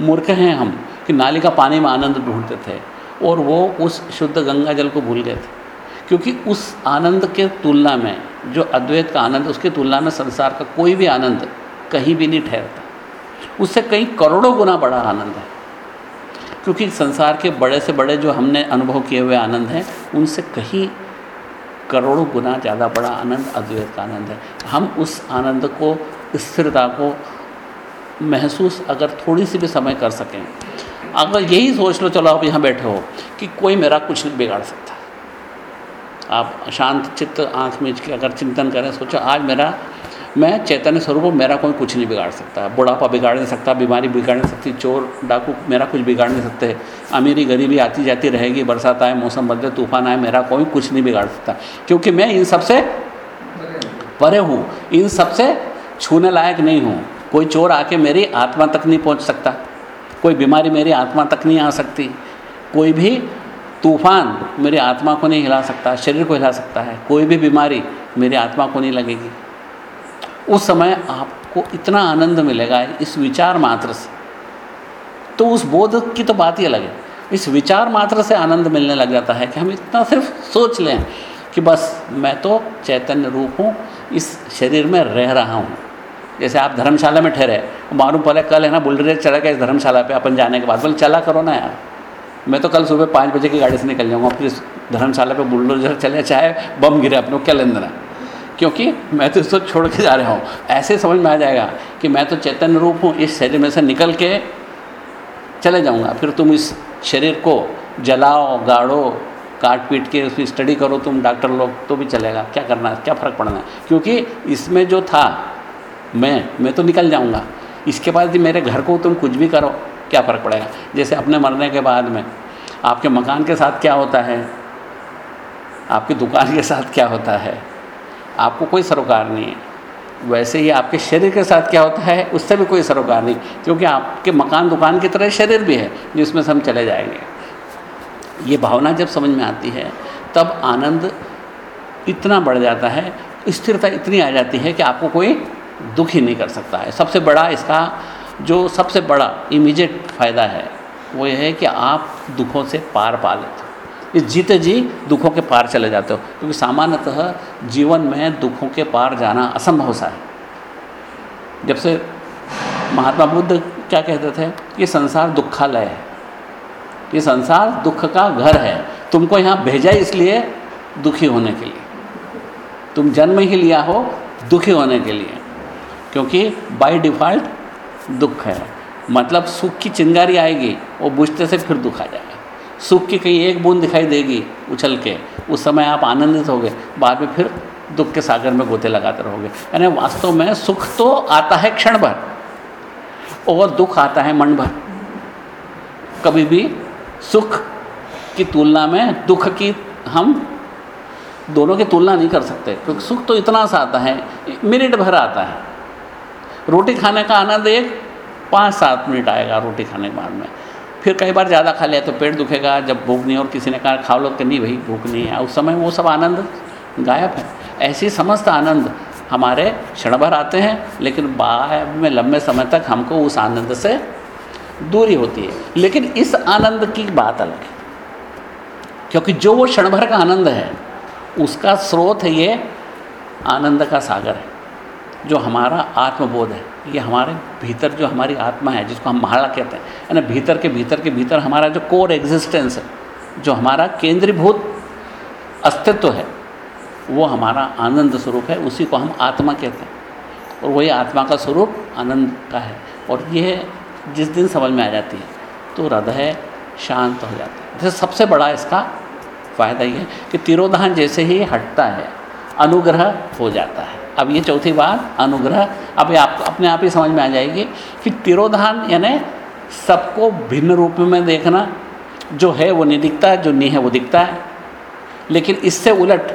मूर्ख हैं हम कि नाली का पानी में आनंद ढूंढते थे और वो उस शुद्ध गंगा जल को भूल गए थे। क्योंकि उस आनंद के तुलना में, जो अद्वैत का आनंद, उसकी तुलना में संसार का कोई भी आनंद कहीं भी नहीं ठहरता। उससे कई करोड़ों गुना बड़ा आनंद है। क्योंकि संसार के बड़े से बड़े जो हमने अनुभव किए हुए आनंद हैं, उनसे कहीं करोड़ों गुना ज़्यादा बड़ा आनंद, अद्वैत का आनंद है। हम उस आनंद को, स्थिरता को महसूस अगर थोड़ी सी भी समय कर सकें, अगर यही सोच लो, चलो आप यहाँ बैठे हो कि कोई मेरा कुछ नहीं बिगाड़ सकता। आप शांत चित्त आँख के अगर चिंतन करें, सोचो, आज मेरा मैं चैतन्य स्वरूप हूँ, मेरा कोई कुछ नहीं बिगाड़ सकता। बुढ़ापा बिगाड़ नहीं सकता, बीमारी बिगाड़ नहीं सकती, चोर, डाकू, मेरा कुछ बिगाड़ नहीं सकते। अमीरी गरीबी आती जाती रहेगी, बरसात आए, मौसम बदले, तूफ़ान आए, मेरा कोई कुछ नहीं बिगाड़ सकता। क्योंकि मैं इन सबसे परे हूँ, इन सबसे छूने लायक नहीं हूँ। कोई चोर आके मेरी आत्मा तक नहीं पहुँच सकता, कोई बीमारी मेरी आत्मा तक नहीं आ सकती, कोई भी तूफ़ान मेरी आत्मा को नहीं हिला सकता, शरीर को हिला सकता है, कोई भी बीमारी मेरी आत्मा को नहीं लगेगी। उस समय आपको इतना आनंद मिलेगा इस विचार मात्र से। तो उस बोध की तो बात ही अलग है। इस विचार मात्र से आनंद मिलने लग जाता है कि हम इतना सिर्फ़ सोच लें कि बस मैं तो चैतन्य रूप हूँ, इस शरीर में रह रहा हूँ। जैसे आप धर्मशाला में ठहरे, मालूम पहले कल है ना बुलडोजर चढ़ा गया इस धर्मशाला पे अपन जाने के बाद, बोले चला करो ना यार। मैं तो कल सुबह पाँच बजे की गाड़ी से निकल जाऊँगा, फिर धर्मशाला पे बुलडोजर चले, चाहे बम गिरे अपने क्या देना क्योंकि मैं तो इसको छोड़ के जा रहा हूँ। ऐसे समझ में आ जाएगा कि मैं तो चैतन्य रूप हूँ, इस शरीर में से निकल के चले जाऊँगा। फिर तुम इस शरीर को जलाओ, गाड़ो काट पीट के उसकी स्टडी करो, तुम डॉक्टर लोग तो भी चलेगा। क्या करना है? क्या फ़र्क पड़ना है? क्योंकि इसमें जो था, मैं मैं तो निकल जाऊँगा। इसके बाद भी मेरे घर को तुम कुछ भी करो, क्या फ़र्क पड़ेगा? जैसे अपने मरने के बाद में, आपके मकान के साथ क्या होता है? आपकी दुकान के साथ क्या होता है? आपको कोई सरोकार नहीं है। वैसे ही आपके शरीर के साथ क्या होता है, उससे भी कोई सरोकार नहीं, क्योंकि आपके मकान दुकान की तरह शरीर भी है, जिसमें से हम चले जाएँगे। ये भावना जब समझ में आती है, तब आनंद इतना बढ़ जाता है, स्थिरता इतनी आ जाती है कि आपको कोई दुख नहीं कर सकता है। सबसे बड़ा इसका जो सबसे बड़ा इमीजिएट फ़ायदा है, वो ये है कि आप दुखों से पार पा लेते इस जीते जी दुखों के पार चले जाते हो। क्योंकि सामान्यतः जीवन में दुखों के पार जाना असंभव सा है। जब से महात्मा बुद्ध क्या कहते थे? ये संसार दुखालय है। ये संसार दुख का घर है। तुमको यहाँ भेजा इसलिए दुखी होने के लिए। तुम जन्म ही लिया हो दुखी होने के लिए। क्योंकि बाय डिफ़ॉल्ट दुख है। मतलब सुख की चिंगारी आएगी, वो बुझते से फिर दुख आ जाएगा। सुख की कहीं एक बूंद दिखाई देगी उछल के, उस समय आप आनंदित हो बाद में फिर दुख के सागर में गोते लगाते रहोगे। यानी वास्तव में सुख तो आता है क्षण भर, और दुख आता है मन भर। कभी भी सुख की तुलना में दुख की हम दोनों की तुलना नहीं कर सकते, क्योंकि सुख तो इतना सा आता है, मिनट भर आता है। रोटी खाने का आनंद एक पाँच सात मिनट आएगा रोटी खाने के बाद में। फिर कई बार ज़्यादा खा लिया तो पेट दुखेगा, जब भूख नहीं और किसी ने कहा खा लो कि नहीं भाई, भूख नहीं है। उस समय वो सब आनंद गायब है। ऐसी समस्त आनंद हमारे क्षण भर आते हैं, लेकिन बाद में लंबे समय तक हमको उस आनंद से दूरी होती है। लेकिन इस आनंद की बात अलग है, क्योंकि जो वो क्षण भर का आनंद है, उसका स्रोत है ये आनंद का सागर है, जो हमारा आत्मबोध है। ये हमारे भीतर जो हमारी आत्मा है, जिसको हम महाड़ा कहते हैं, यानी भीतर के भीतर के भीतर हमारा जो कोर एग्जिस्टेंस है, जो हमारा केंद्रीभूत अस्तित्व है, वो हमारा आनंद स्वरूप है, उसी को हम आत्मा कहते हैं। और वही आत्मा का स्वरूप आनंद का है। और ये जिस दिन समझ में आ जाती है तो हृदय शांत हो जाता है। जैसे सबसे बड़ा इसका फ़ायदा ये है कि तिरोधान जैसे ही हटता है, अनुग्रह हो जाता है। अब ये चौथी बात, अनुग्रह। अब आप, अपने आप ही समझ में आ जाएगी कि तिरोधान यानी सबको भिन्न रूप में देखना, जो है वो नहीं दिखता जो नहीं है वो दिखता है। लेकिन इससे उलट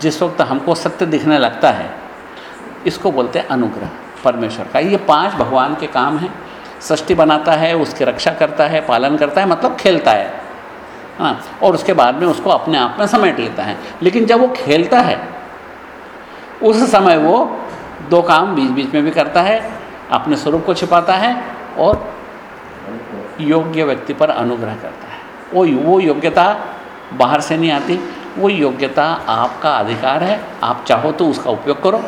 जिस वक्त हमको सत्य दिखने लगता है, इसको बोलते हैं अनुग्रह, परमेश्वर का। ये पाँच भगवान के काम हैं। सृष्टि बनाता है, उसकी रक्षा करता है, पालन करता है मतलब खेलता है। हाँ और उसके बाद में उसको अपने आप में समेट लेता है। लेकिन जब वो खेलता है उस समय वो दो काम बीच बीच में भी करता है, अपने स्वरूप को छिपाता है और योग्य व्यक्ति पर अनुग्रह करता है। वो वो योग्यता बाहर से नहीं आती, वो योग्यता आपका अधिकार है, आप चाहो तो उसका उपयोग करो,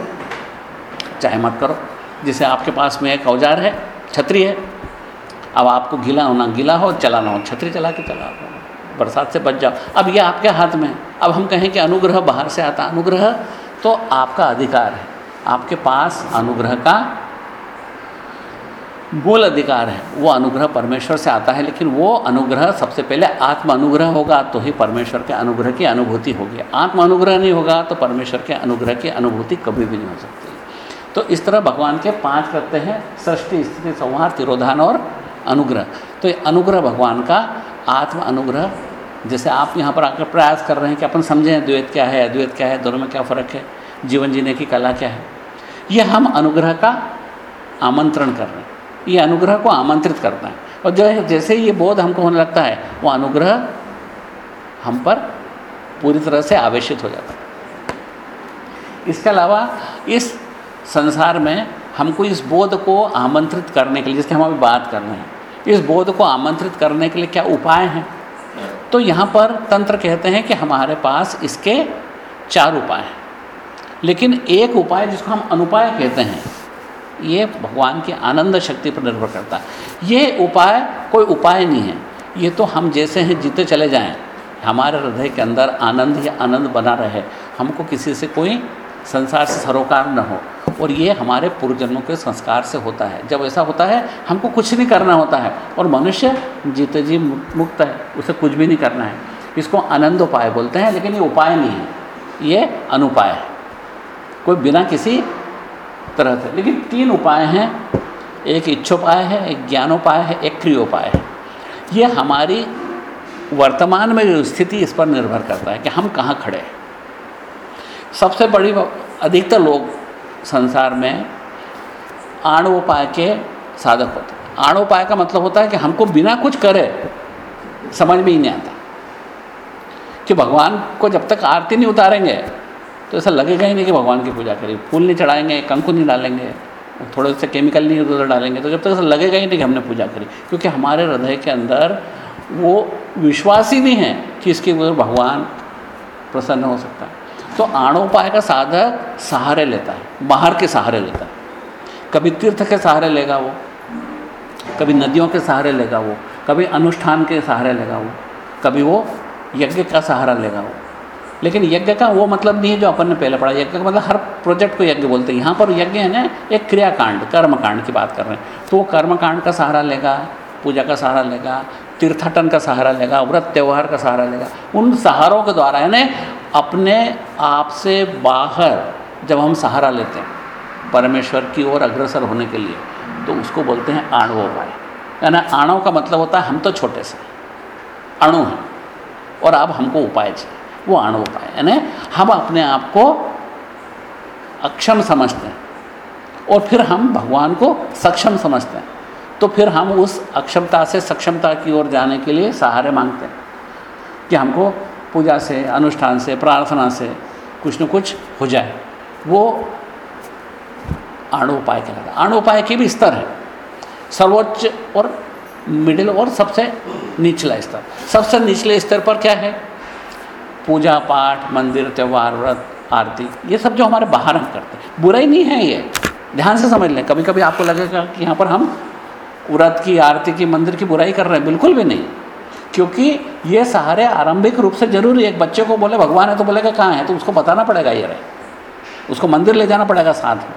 चाहे मत करो। जैसे आपके पास में एक औज़ार है, छतरी है, अब आपको गीला होना गीला हो, चलाना हो, छतरी चला के चला बरसात से बच जाओ। अब ये आपके हाथ में है। अब हम कहें कि अनुग्रह बाहर से आता, अनुग्रह तो आपका अधिकार है। आपके पास अनुग्रह का मूल अधिकार है। वो अनुग्रह परमेश्वर से आता है, लेकिन वो अनुग्रह सबसे पहले आत्म अनुग्रह होगा तो ही परमेश्वर के अनुग्रह की अनुभूति होगी। आत्म अनुग्रह नहीं होगा तो परमेश्वर के अनुग्रह की अनुभूति कभी भी नहीं हो सकती। तो इस तरह भगवान के पाँच करते हैं, सृष्टि, स्थिति, संहार, तिरोधान और अनुग्रह। तो ये अनुग्रह भगवान का आत्म अनुग्रह जैसे आप यहाँ पर आकर प्रयास कर रहे हैं कि अपन समझें द्वैत क्या है, अद्वैत क्या है, दोनों में क्या फ़र्क है, जीवन जीने की कला क्या है। ये हम अनुग्रह का आमंत्रण कर रहे हैं। ये अनुग्रह को आमंत्रित करता है। और जो जैसे ये बोध हमको होने लगता है, वो अनुग्रह हम पर पूरी तरह से आवेशित हो जाता है। इसके अलावा इस संसार में हमको इस बोध को आमंत्रित करने के लिए जिसकी हम अभी बात कर रहे हैं, इस बोध को आमंत्रित करने के लिए क्या उपाय हैं? तो यहाँ पर तंत्र कहते हैं कि हमारे पास इसके चार उपाय हैं। लेकिन एक उपाय जिसको हम अनुपाय कहते हैं, ये भगवान की आनंद शक्ति पर निर्भर करता है। ये उपाय कोई उपाय नहीं है। ये तो हम जैसे हैं, जीते चले जाएँ। हमारे हृदय के अंदर आनंद ही आनंद बना रहे। हमको किसी से कोई संसार से सरोकार न हो। और ये हमारे पूर्व जन्मों के संस्कार से होता है। जब ऐसा होता है, हमको कुछ नहीं करना होता है। और मनुष्य जीते जी मुक्त है, उसे कुछ भी नहीं करना है। इसको आनंद उपाय बोलते हैं, लेकिन ये उपाय नहीं है। ये अनुपाय है। कोई बिना किसी तरह से। लेकिन तीन उपाय हैं। एक इच्छोपाय है, एक ज्ञानोपाय है, एक क्रियोपाय है। ये हमारी वर्तमान में जो स्थिति इस पर निर्भर करता है कि हम कहाँ खड़े हैं। सबसे बड़ी अधिकतर लोग संसार में आणोपाय के साधक होते हैं। आणोपाय का मतलब होता है कि हमको बिना कुछ करे समझ में ही नहीं आता। कि भगवान को जब तक आरती नहीं उतारेंगे तो ऐसा लगेगा ही नहीं कि भगवान की पूजा करें। फूल नहीं चढ़ाएँगे, कंकु नहीं डालेंगे थोड़े से केमिकल नहीं उधर डालेंगे तो जब तक ऐसा लगेगा ही नहीं कि हमने पूजा करी। क्योंकि हमारे हृदय के अंदर वो विश्वास ही नहीं है कि इसके ऊपर भगवान प्रसन्न हो सकता है। तो आणोपाय का साधक सहारे लेता है, बाहर के सहारे लेता है। कभी तीर्थ के सहारे लेगा वो, कभी नदियों के सहारे लेगा वो, कभी अनुष्ठान के सहारे लेगा वो, कभी वो यज्ञ का सहारा लेगा वो। लेकिन यज्ञ का वो मतलब नहीं है जो अपन ने पहले पढ़ा। यज्ञ का मतलब हर प्रोजेक्ट को यज्ञ बोलते हैं। यहाँ पर यज्ञ है ना, एक क्रियाकांड, कर्मकांड की बात कर रहे हैं। तो वो कर्मकांड का सहारा लेगा, पूजा का सहारा लेगा, तीर्थाटन का सहारा लेगा, व्रत, त्यौहार का सहारा लेगा। उन सहारों के द्वारा, यानी अपने आप से बाहर जब हम सहारा लेते हैं, परमेश्वर की ओर अग्रसर होने के लिए तो उसको बोलते हैं आणवोपाय यानी आणव का मतलब होता है हम तो छोटे से अणु हैं, और अब हमको उपाय चाहिए, वो आणवोपाय यानी हम अपने आप को अक्षम समझते हैं, और फिर हम भगवान को सक्षम समझते हैं तो फिर हम उस अक्षमता से सक्षमता की ओर जाने के लिए सहारे मांगते हैं, कि हमको पूजा से, अनुष्ठान से, प्रार्थना से कुछ न कुछ हो जाए। वो आणोपाय कहलाता है आणोपाय के भी स्तर है। सर्वोच्च और मिडिल और सबसे निचला स्तर। सबसे निचले स्तर पर क्या है? पूजा पाठ, मंदिर, त्यौहार, व्रत, आरती, ये सब जो हमारे बाहर हम करते हैं। बुराई नहीं है ये। ध्यान से समझ लें। कभी कभी आपको लगेगा कि यहाँ पर हम व्रत की, आरती की, मंदिर की बुराई कर रहे हैं। बिल्कुल भी नहीं। क्योंकि ये सहारे आरंभिक रूप से ज़रूरी एक बच्चे को बोले, भगवान है तो बोलेगा, कहाँ है? तो उसको बताना पड़ेगा ये रहे। उसको मंदिर ले जाना पड़ेगा साथ में।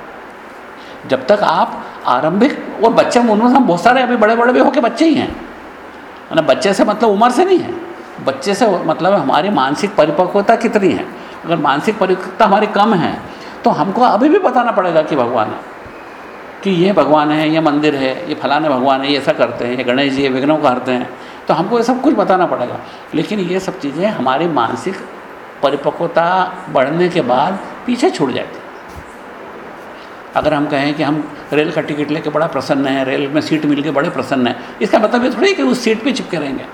जब तक आप आरंभिक और बच्चे में उनमें बहुत सारे अभी बड़े बड़े भी होके बच्चे ही हैं। ना बच्चे से मतलब उम्र से नहीं है। बच्चे से मतलब हमारी मानसिक परिपक्वता कितनी है? अगर मानसिक परिपक्वता हमारी कम है तो हमको अभी भी बताना पड़ेगा कि भगवान है। कि ये भगवान है, ये मंदिर है, ये फलाने भगवान है, ये ऐसा करते हैं, ये गणेश जी, ये विघ्नों को हरते हैं। तो हमको ये सब कुछ बताना पड़ेगा। लेकिन ये सब चीज़ें हमारी मानसिक परिपक्वता बढ़ने के बाद पीछे छूट जाती अगर हम कहें कि हम रेल का टिकट लेके बड़ा प्रसन्न है, रेल में सीट मिल के बड़े प्रसन्न है, इसका मतलब ये थोड़ी कि उस सीट पे चिपके रहेंगे।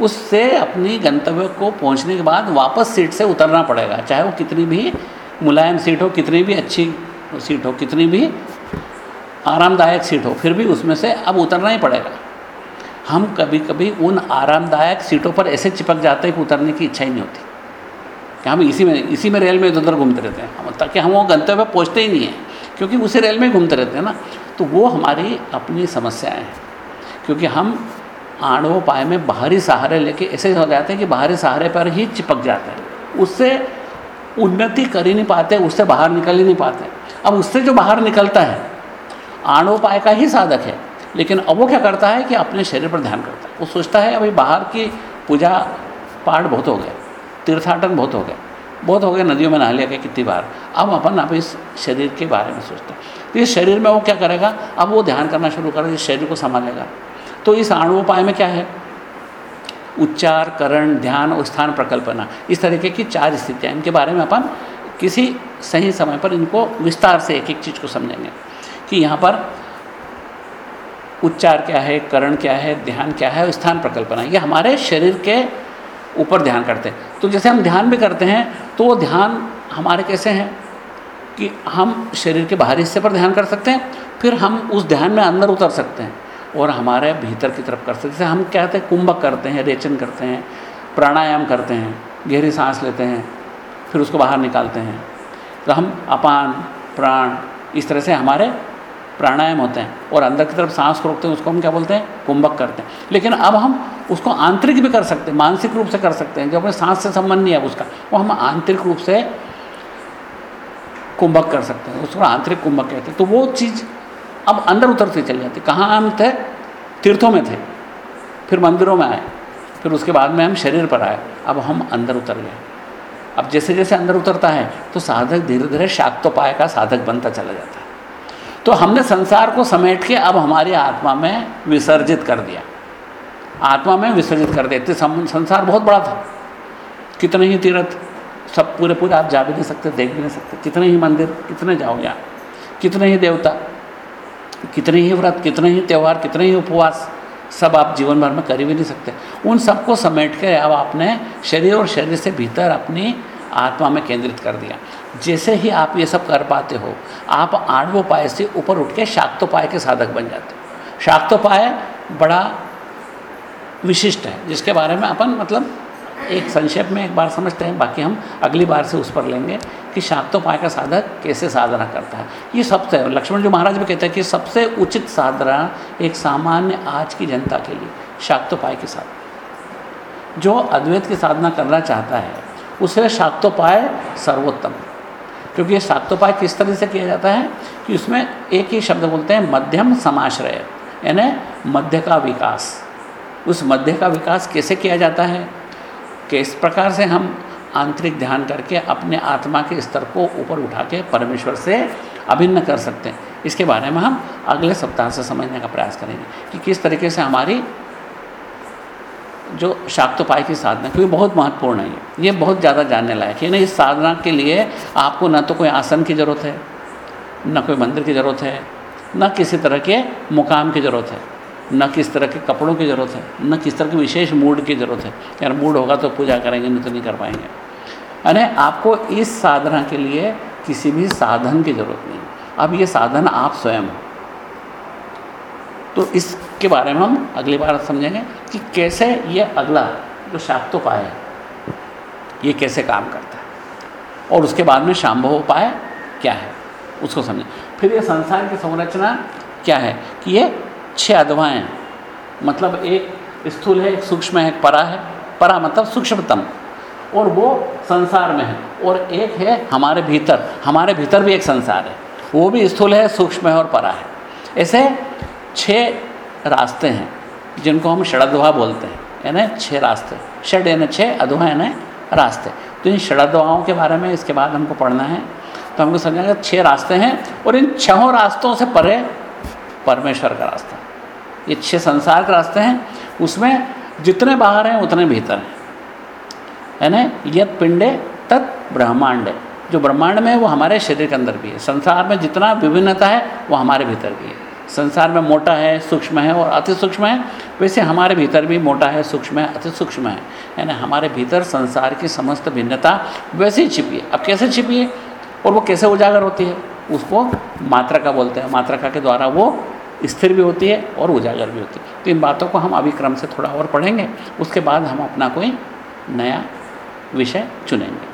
उससे अपनी गंतव्य को पहुँचने के बाद वापस सीट से उतरना पड़ेगा, चाहे वो कितनी भी मुलायम सीट हो, कितनी भी अच्छी सीट हो, कितनी भी आरामदायक सीट हो, फिर भी उसमें से अब उतरना ही पड़ेगा। हम कभी कभी उन आरामदायक सीटों पर ऐसे चिपक जाते हैं कि उतरने की इच्छा ही नहीं होती। कि हम इसी में इसी में रेल में इधर उधर घूमते रहते हैं। ताकि हम वो गंतव्य पर पहुँचते ही नहीं हैं, क्योंकि उसी रेल में घूमते रहते हैं ना। तो वो हमारी अपनी समस्याएँ हैं। क्योंकि हम आणवोपाय में बाहरी सहारे लेके ऐसे हो जाते हैं कि बाहरी सहारे पर ही चिपक जाते हैं। उससे उन्नति कर ही नहीं पाते, उससे बाहर निकल ही नहीं पाते। अब उससे जो बाहर निकलता है आणोपाय का ही साधक है। लेकिन अब वो क्या करता है कि अपने शरीर पर ध्यान करता है। वो सोचता है, अभी बाहर की पूजा पाठ बहुत हो गए, तीर्थाटन बहुत हो गए, बहुत हो गए, नदियों में नहा लिया गया कितनी बार। अब अपन अब इस शरीर के बारे में सोचते हैं। तो इस शरीर में वो क्या करेगा? अब वो ध्यान करना शुरू करेगा, इस शरीर को संभालेगा। तो इस आणुपाय में क्या है? उच्चार, करण, ध्यान और स्थान प्रकल्पना, इस तरीके की चार स्थितियाँ। इनके बारे में अपन किसी सही समय पर इनको विस्तार से एक एक चीज़ को समझेंगे कि यहाँ पर उच्चार क्या है, करण क्या है, ध्यान क्या है, स्थान प्रकल्पना ये हमारे शरीर के ऊपर ध्यान करते हैं। तो जैसे हम ध्यान भी करते हैं तो ध्यान हमारे कैसे हैं कि हम शरीर के बाहरी हिस्से पर ध्यान कर सकते हैं, फिर हम उस ध्यान में अंदर उतर सकते हैं और हमारे भीतर की तरफ़ कर सकते हैं। जैसे हम क्या कहते हैं, कुंभक करते हैं, रेचन करते हैं, प्राणायाम करते हैं, गहरी सांस लेते हैं, फिर उसको बाहर निकालते हैं। तो हम अपान, प्राण, इस तरह से हमारे प्राणायाम होते हैं और अंदर की तरफ़ सांस को रोकते हैं, उसको हम क्या बोलते हैं? कुंभक करते हैं। लेकिन अब हम उसको आंतरिक भी कर सकते हैं, मानसिक रूप से कर सकते हैं। जो अपने सांस से संबंध नहीं है उसका, वो हम आंतरिक रूप से कुंभक कर सकते हैं। उसको आंतरिक कुंभक कहते हैं। तो वो चीज़ अब अंदर उतरती चली जाती कहाँ हम थे? तीर्थों में थे। फिर मंदिरों में आए। फिर उसके बाद में हम शरीर पर आए। अब हम अंदर उतर गए। अब जैसे जैसे अंदर उतरता है तो साधक धीरे धीरे शाक्तोपाय का साधक बनता चला जाता है। तो हमने संसार को समेट के अब हमारी आत्मा में विसर्जित कर दिया। आत्मा में विसर्जित कर दिया। संसार बहुत बड़ा था। कितने ही तीर्थ, सब पूरे पूरे आप जा भी नहीं सकते, देख भी नहीं सकते। कितने ही मंदिर, कितने जाओगे आप कितने ही देवता, कितने ही व्रत, कितने ही त्यौहार, कितने ही उपवास, सब आप जीवन भर में कर ही नहीं सकते। उन सबको समेट के अब आपने शरीर और शरीर से भीतर अपनी आत्मा में केंद्रित कर दिया। जैसे ही आप ये सब कर पाते हो, आप आणवोपाय से ऊपर उठ के शाक्तोपाय के साधक बन जाते हो। शाक्तोपाय बड़ा विशिष्ट है, जिसके बारे में अपन मतलब एक संक्षेप में एक बार समझते हैं, बाकी हम अगली बार से उस पर लेंगे कि शाक्तोपाय का साधक कैसे साधना करता है। ये सबसे, लक्ष्मण जी महाराज भी कहते हैं कि सबसे उचित साधना एक सामान्य आज की जनता के लिए शाक्तोपाय के साथ। जो अद्वैत की साधना करना चाहता है, उसे शाक्तोपाय सर्वोत्तम। क्योंकि ये सातोपाय किस तरह से किया जाता है कि उसमें एक ही शब्द बोलते हैं मध्यम समाश्रय, यानी मध्य का विकास। उस मध्य का विकास कैसे किया जाता है? किस प्रकार से हम आंतरिक ध्यान करके अपने आत्मा के स्तर को ऊपर उठा के परमेश्वर से अभिन्न कर सकते हैं। इसके बारे में हम अगले सप्ताह से समझने का प्रयास करेंगे कि किस तरीके से हमारी जो शाक्तोपाय की साधना, क्योंकि बहुत महत्वपूर्ण है ये। ये बहुत ज़्यादा जानने लायक है। ना इस साधना के लिए आपको न तो कोई आसन की ज़रूरत है, न कोई मंदिर की ज़रूरत है, न किसी तरह के मुकाम की ज़रूरत है, न किस तरह के कपड़ों की ज़रूरत है, न किस तरह के विशेष मूड की ज़रूरत है। यार मूड होगा तो पूजा करेंगे, नहीं तो नहीं कर पाएँगे। यानी आपको इस साधना के लिए किसी भी साधन की ज़रूरत नहीं अब ये साधन आप स्वयं हो। तो इसके बारे में हम अगली बार समझेंगे कि कैसे ये अगला जो शाक्तोपाय है, ये कैसे काम करता है। और उसके बाद में शाम्भव उपाय क्या है, उसको समझें। फिर ये संसार की संरचना क्या है कि ये छह अधवाएँ मतलब एक स्थूल है, एक सूक्ष्म है, एक परा है। परा मतलब सूक्ष्मतम। और वो संसार में है। और एक है हमारे भीतर। हमारे भीतर भी एक संसार है। वो भी स्थूल है, सूक्ष्म है और परा है। ऐसे छः रास्ते हैं, जिनको हम षडध्वा बोलते हैं। यानी छः रास्ते, षड यानी छः अधवा यानी रास्ते। तो इन षडध्वाओं के बारे में इसके बाद हमको पढ़ना है। तो हमको समझेंगे छः रास्ते हैं और इन छहों रास्तों से परे परमेश्वर का रास्ता। ये छः संसार के रास्ते हैं, उसमें जितने बाहर हैं, उतने भीतर हैं। यानी यद पिंडे, तत् ब्रह्मांड। जो ब्रह्मांड में है, वो हमारे शरीर के अंदर भी है। संसार में जितना विभिन्नता है, वो हमारे भीतर भी है। संसार में मोटा है, सूक्ष्म है और अति सूक्ष्म है, वैसे हमारे भीतर भी मोटा है, सूक्ष्म है, अति सूक्ष्म है। यानी हमारे भीतर संसार की समस्त भिन्नता वैसे ही छिपी है। अब कैसे छिपी है? और वो कैसे उजागर होती है? उसको मात्रा का बोलते हैं। मात्रा के द्वारा वो स्थिर भी होती है और उजागर भी होती है। तो इन बातों को हम अभी क्रम से थोड़ा और पढ़ेंगे। उसके बाद हम अपना कोई नया विषय चुनेंगे।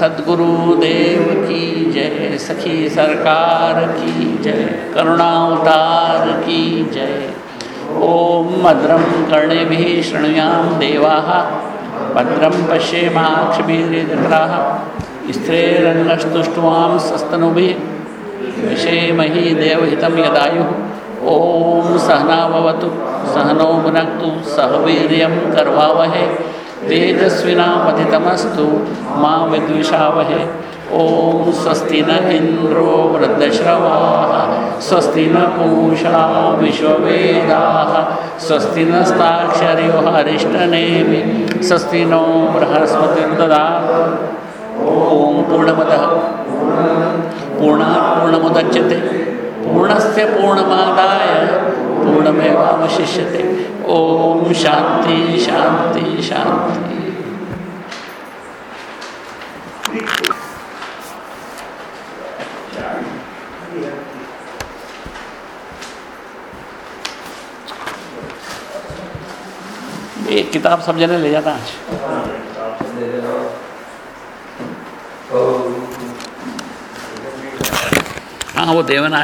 नारायण सद्गुरुदेव की जय। सखी सरकार की जय। करुणावतार की जय। ओम भद्रम कर्णेभिः शृणुयाम देवाः। भद्रं पश्येमाक्षभिर्यजत्राः स्त्रेरङ्गस्तुष्ट्वां सस्तनुभिः। विषेमहि देवहितं यदायुः। ॐ सहना भवतु सहनौ भुनक्तु। सह वीर्यं कर्वावहे। तेजस्विनामधितमस्तु मा विद्विषावहे। ॐ स्वस्ति न इन्द्रो वृद्धश्रवाः, स्वस्ति न पूषा विश्ववेदाः, स्वस्ति नस्ताक्षर्यो हरिष्ठनेमि स्वस्ति नो बृहस्पतिर्ददा ॐ पूर्णमदः। पूर्णात् पूर्णमुदच्यते। पूर्णस्य पूर्णमादाय पूर्णमेवावशिष्यते। ओम शांति शांति शांति एक किताब सब जने ले जाता आज। हाँ वो देवन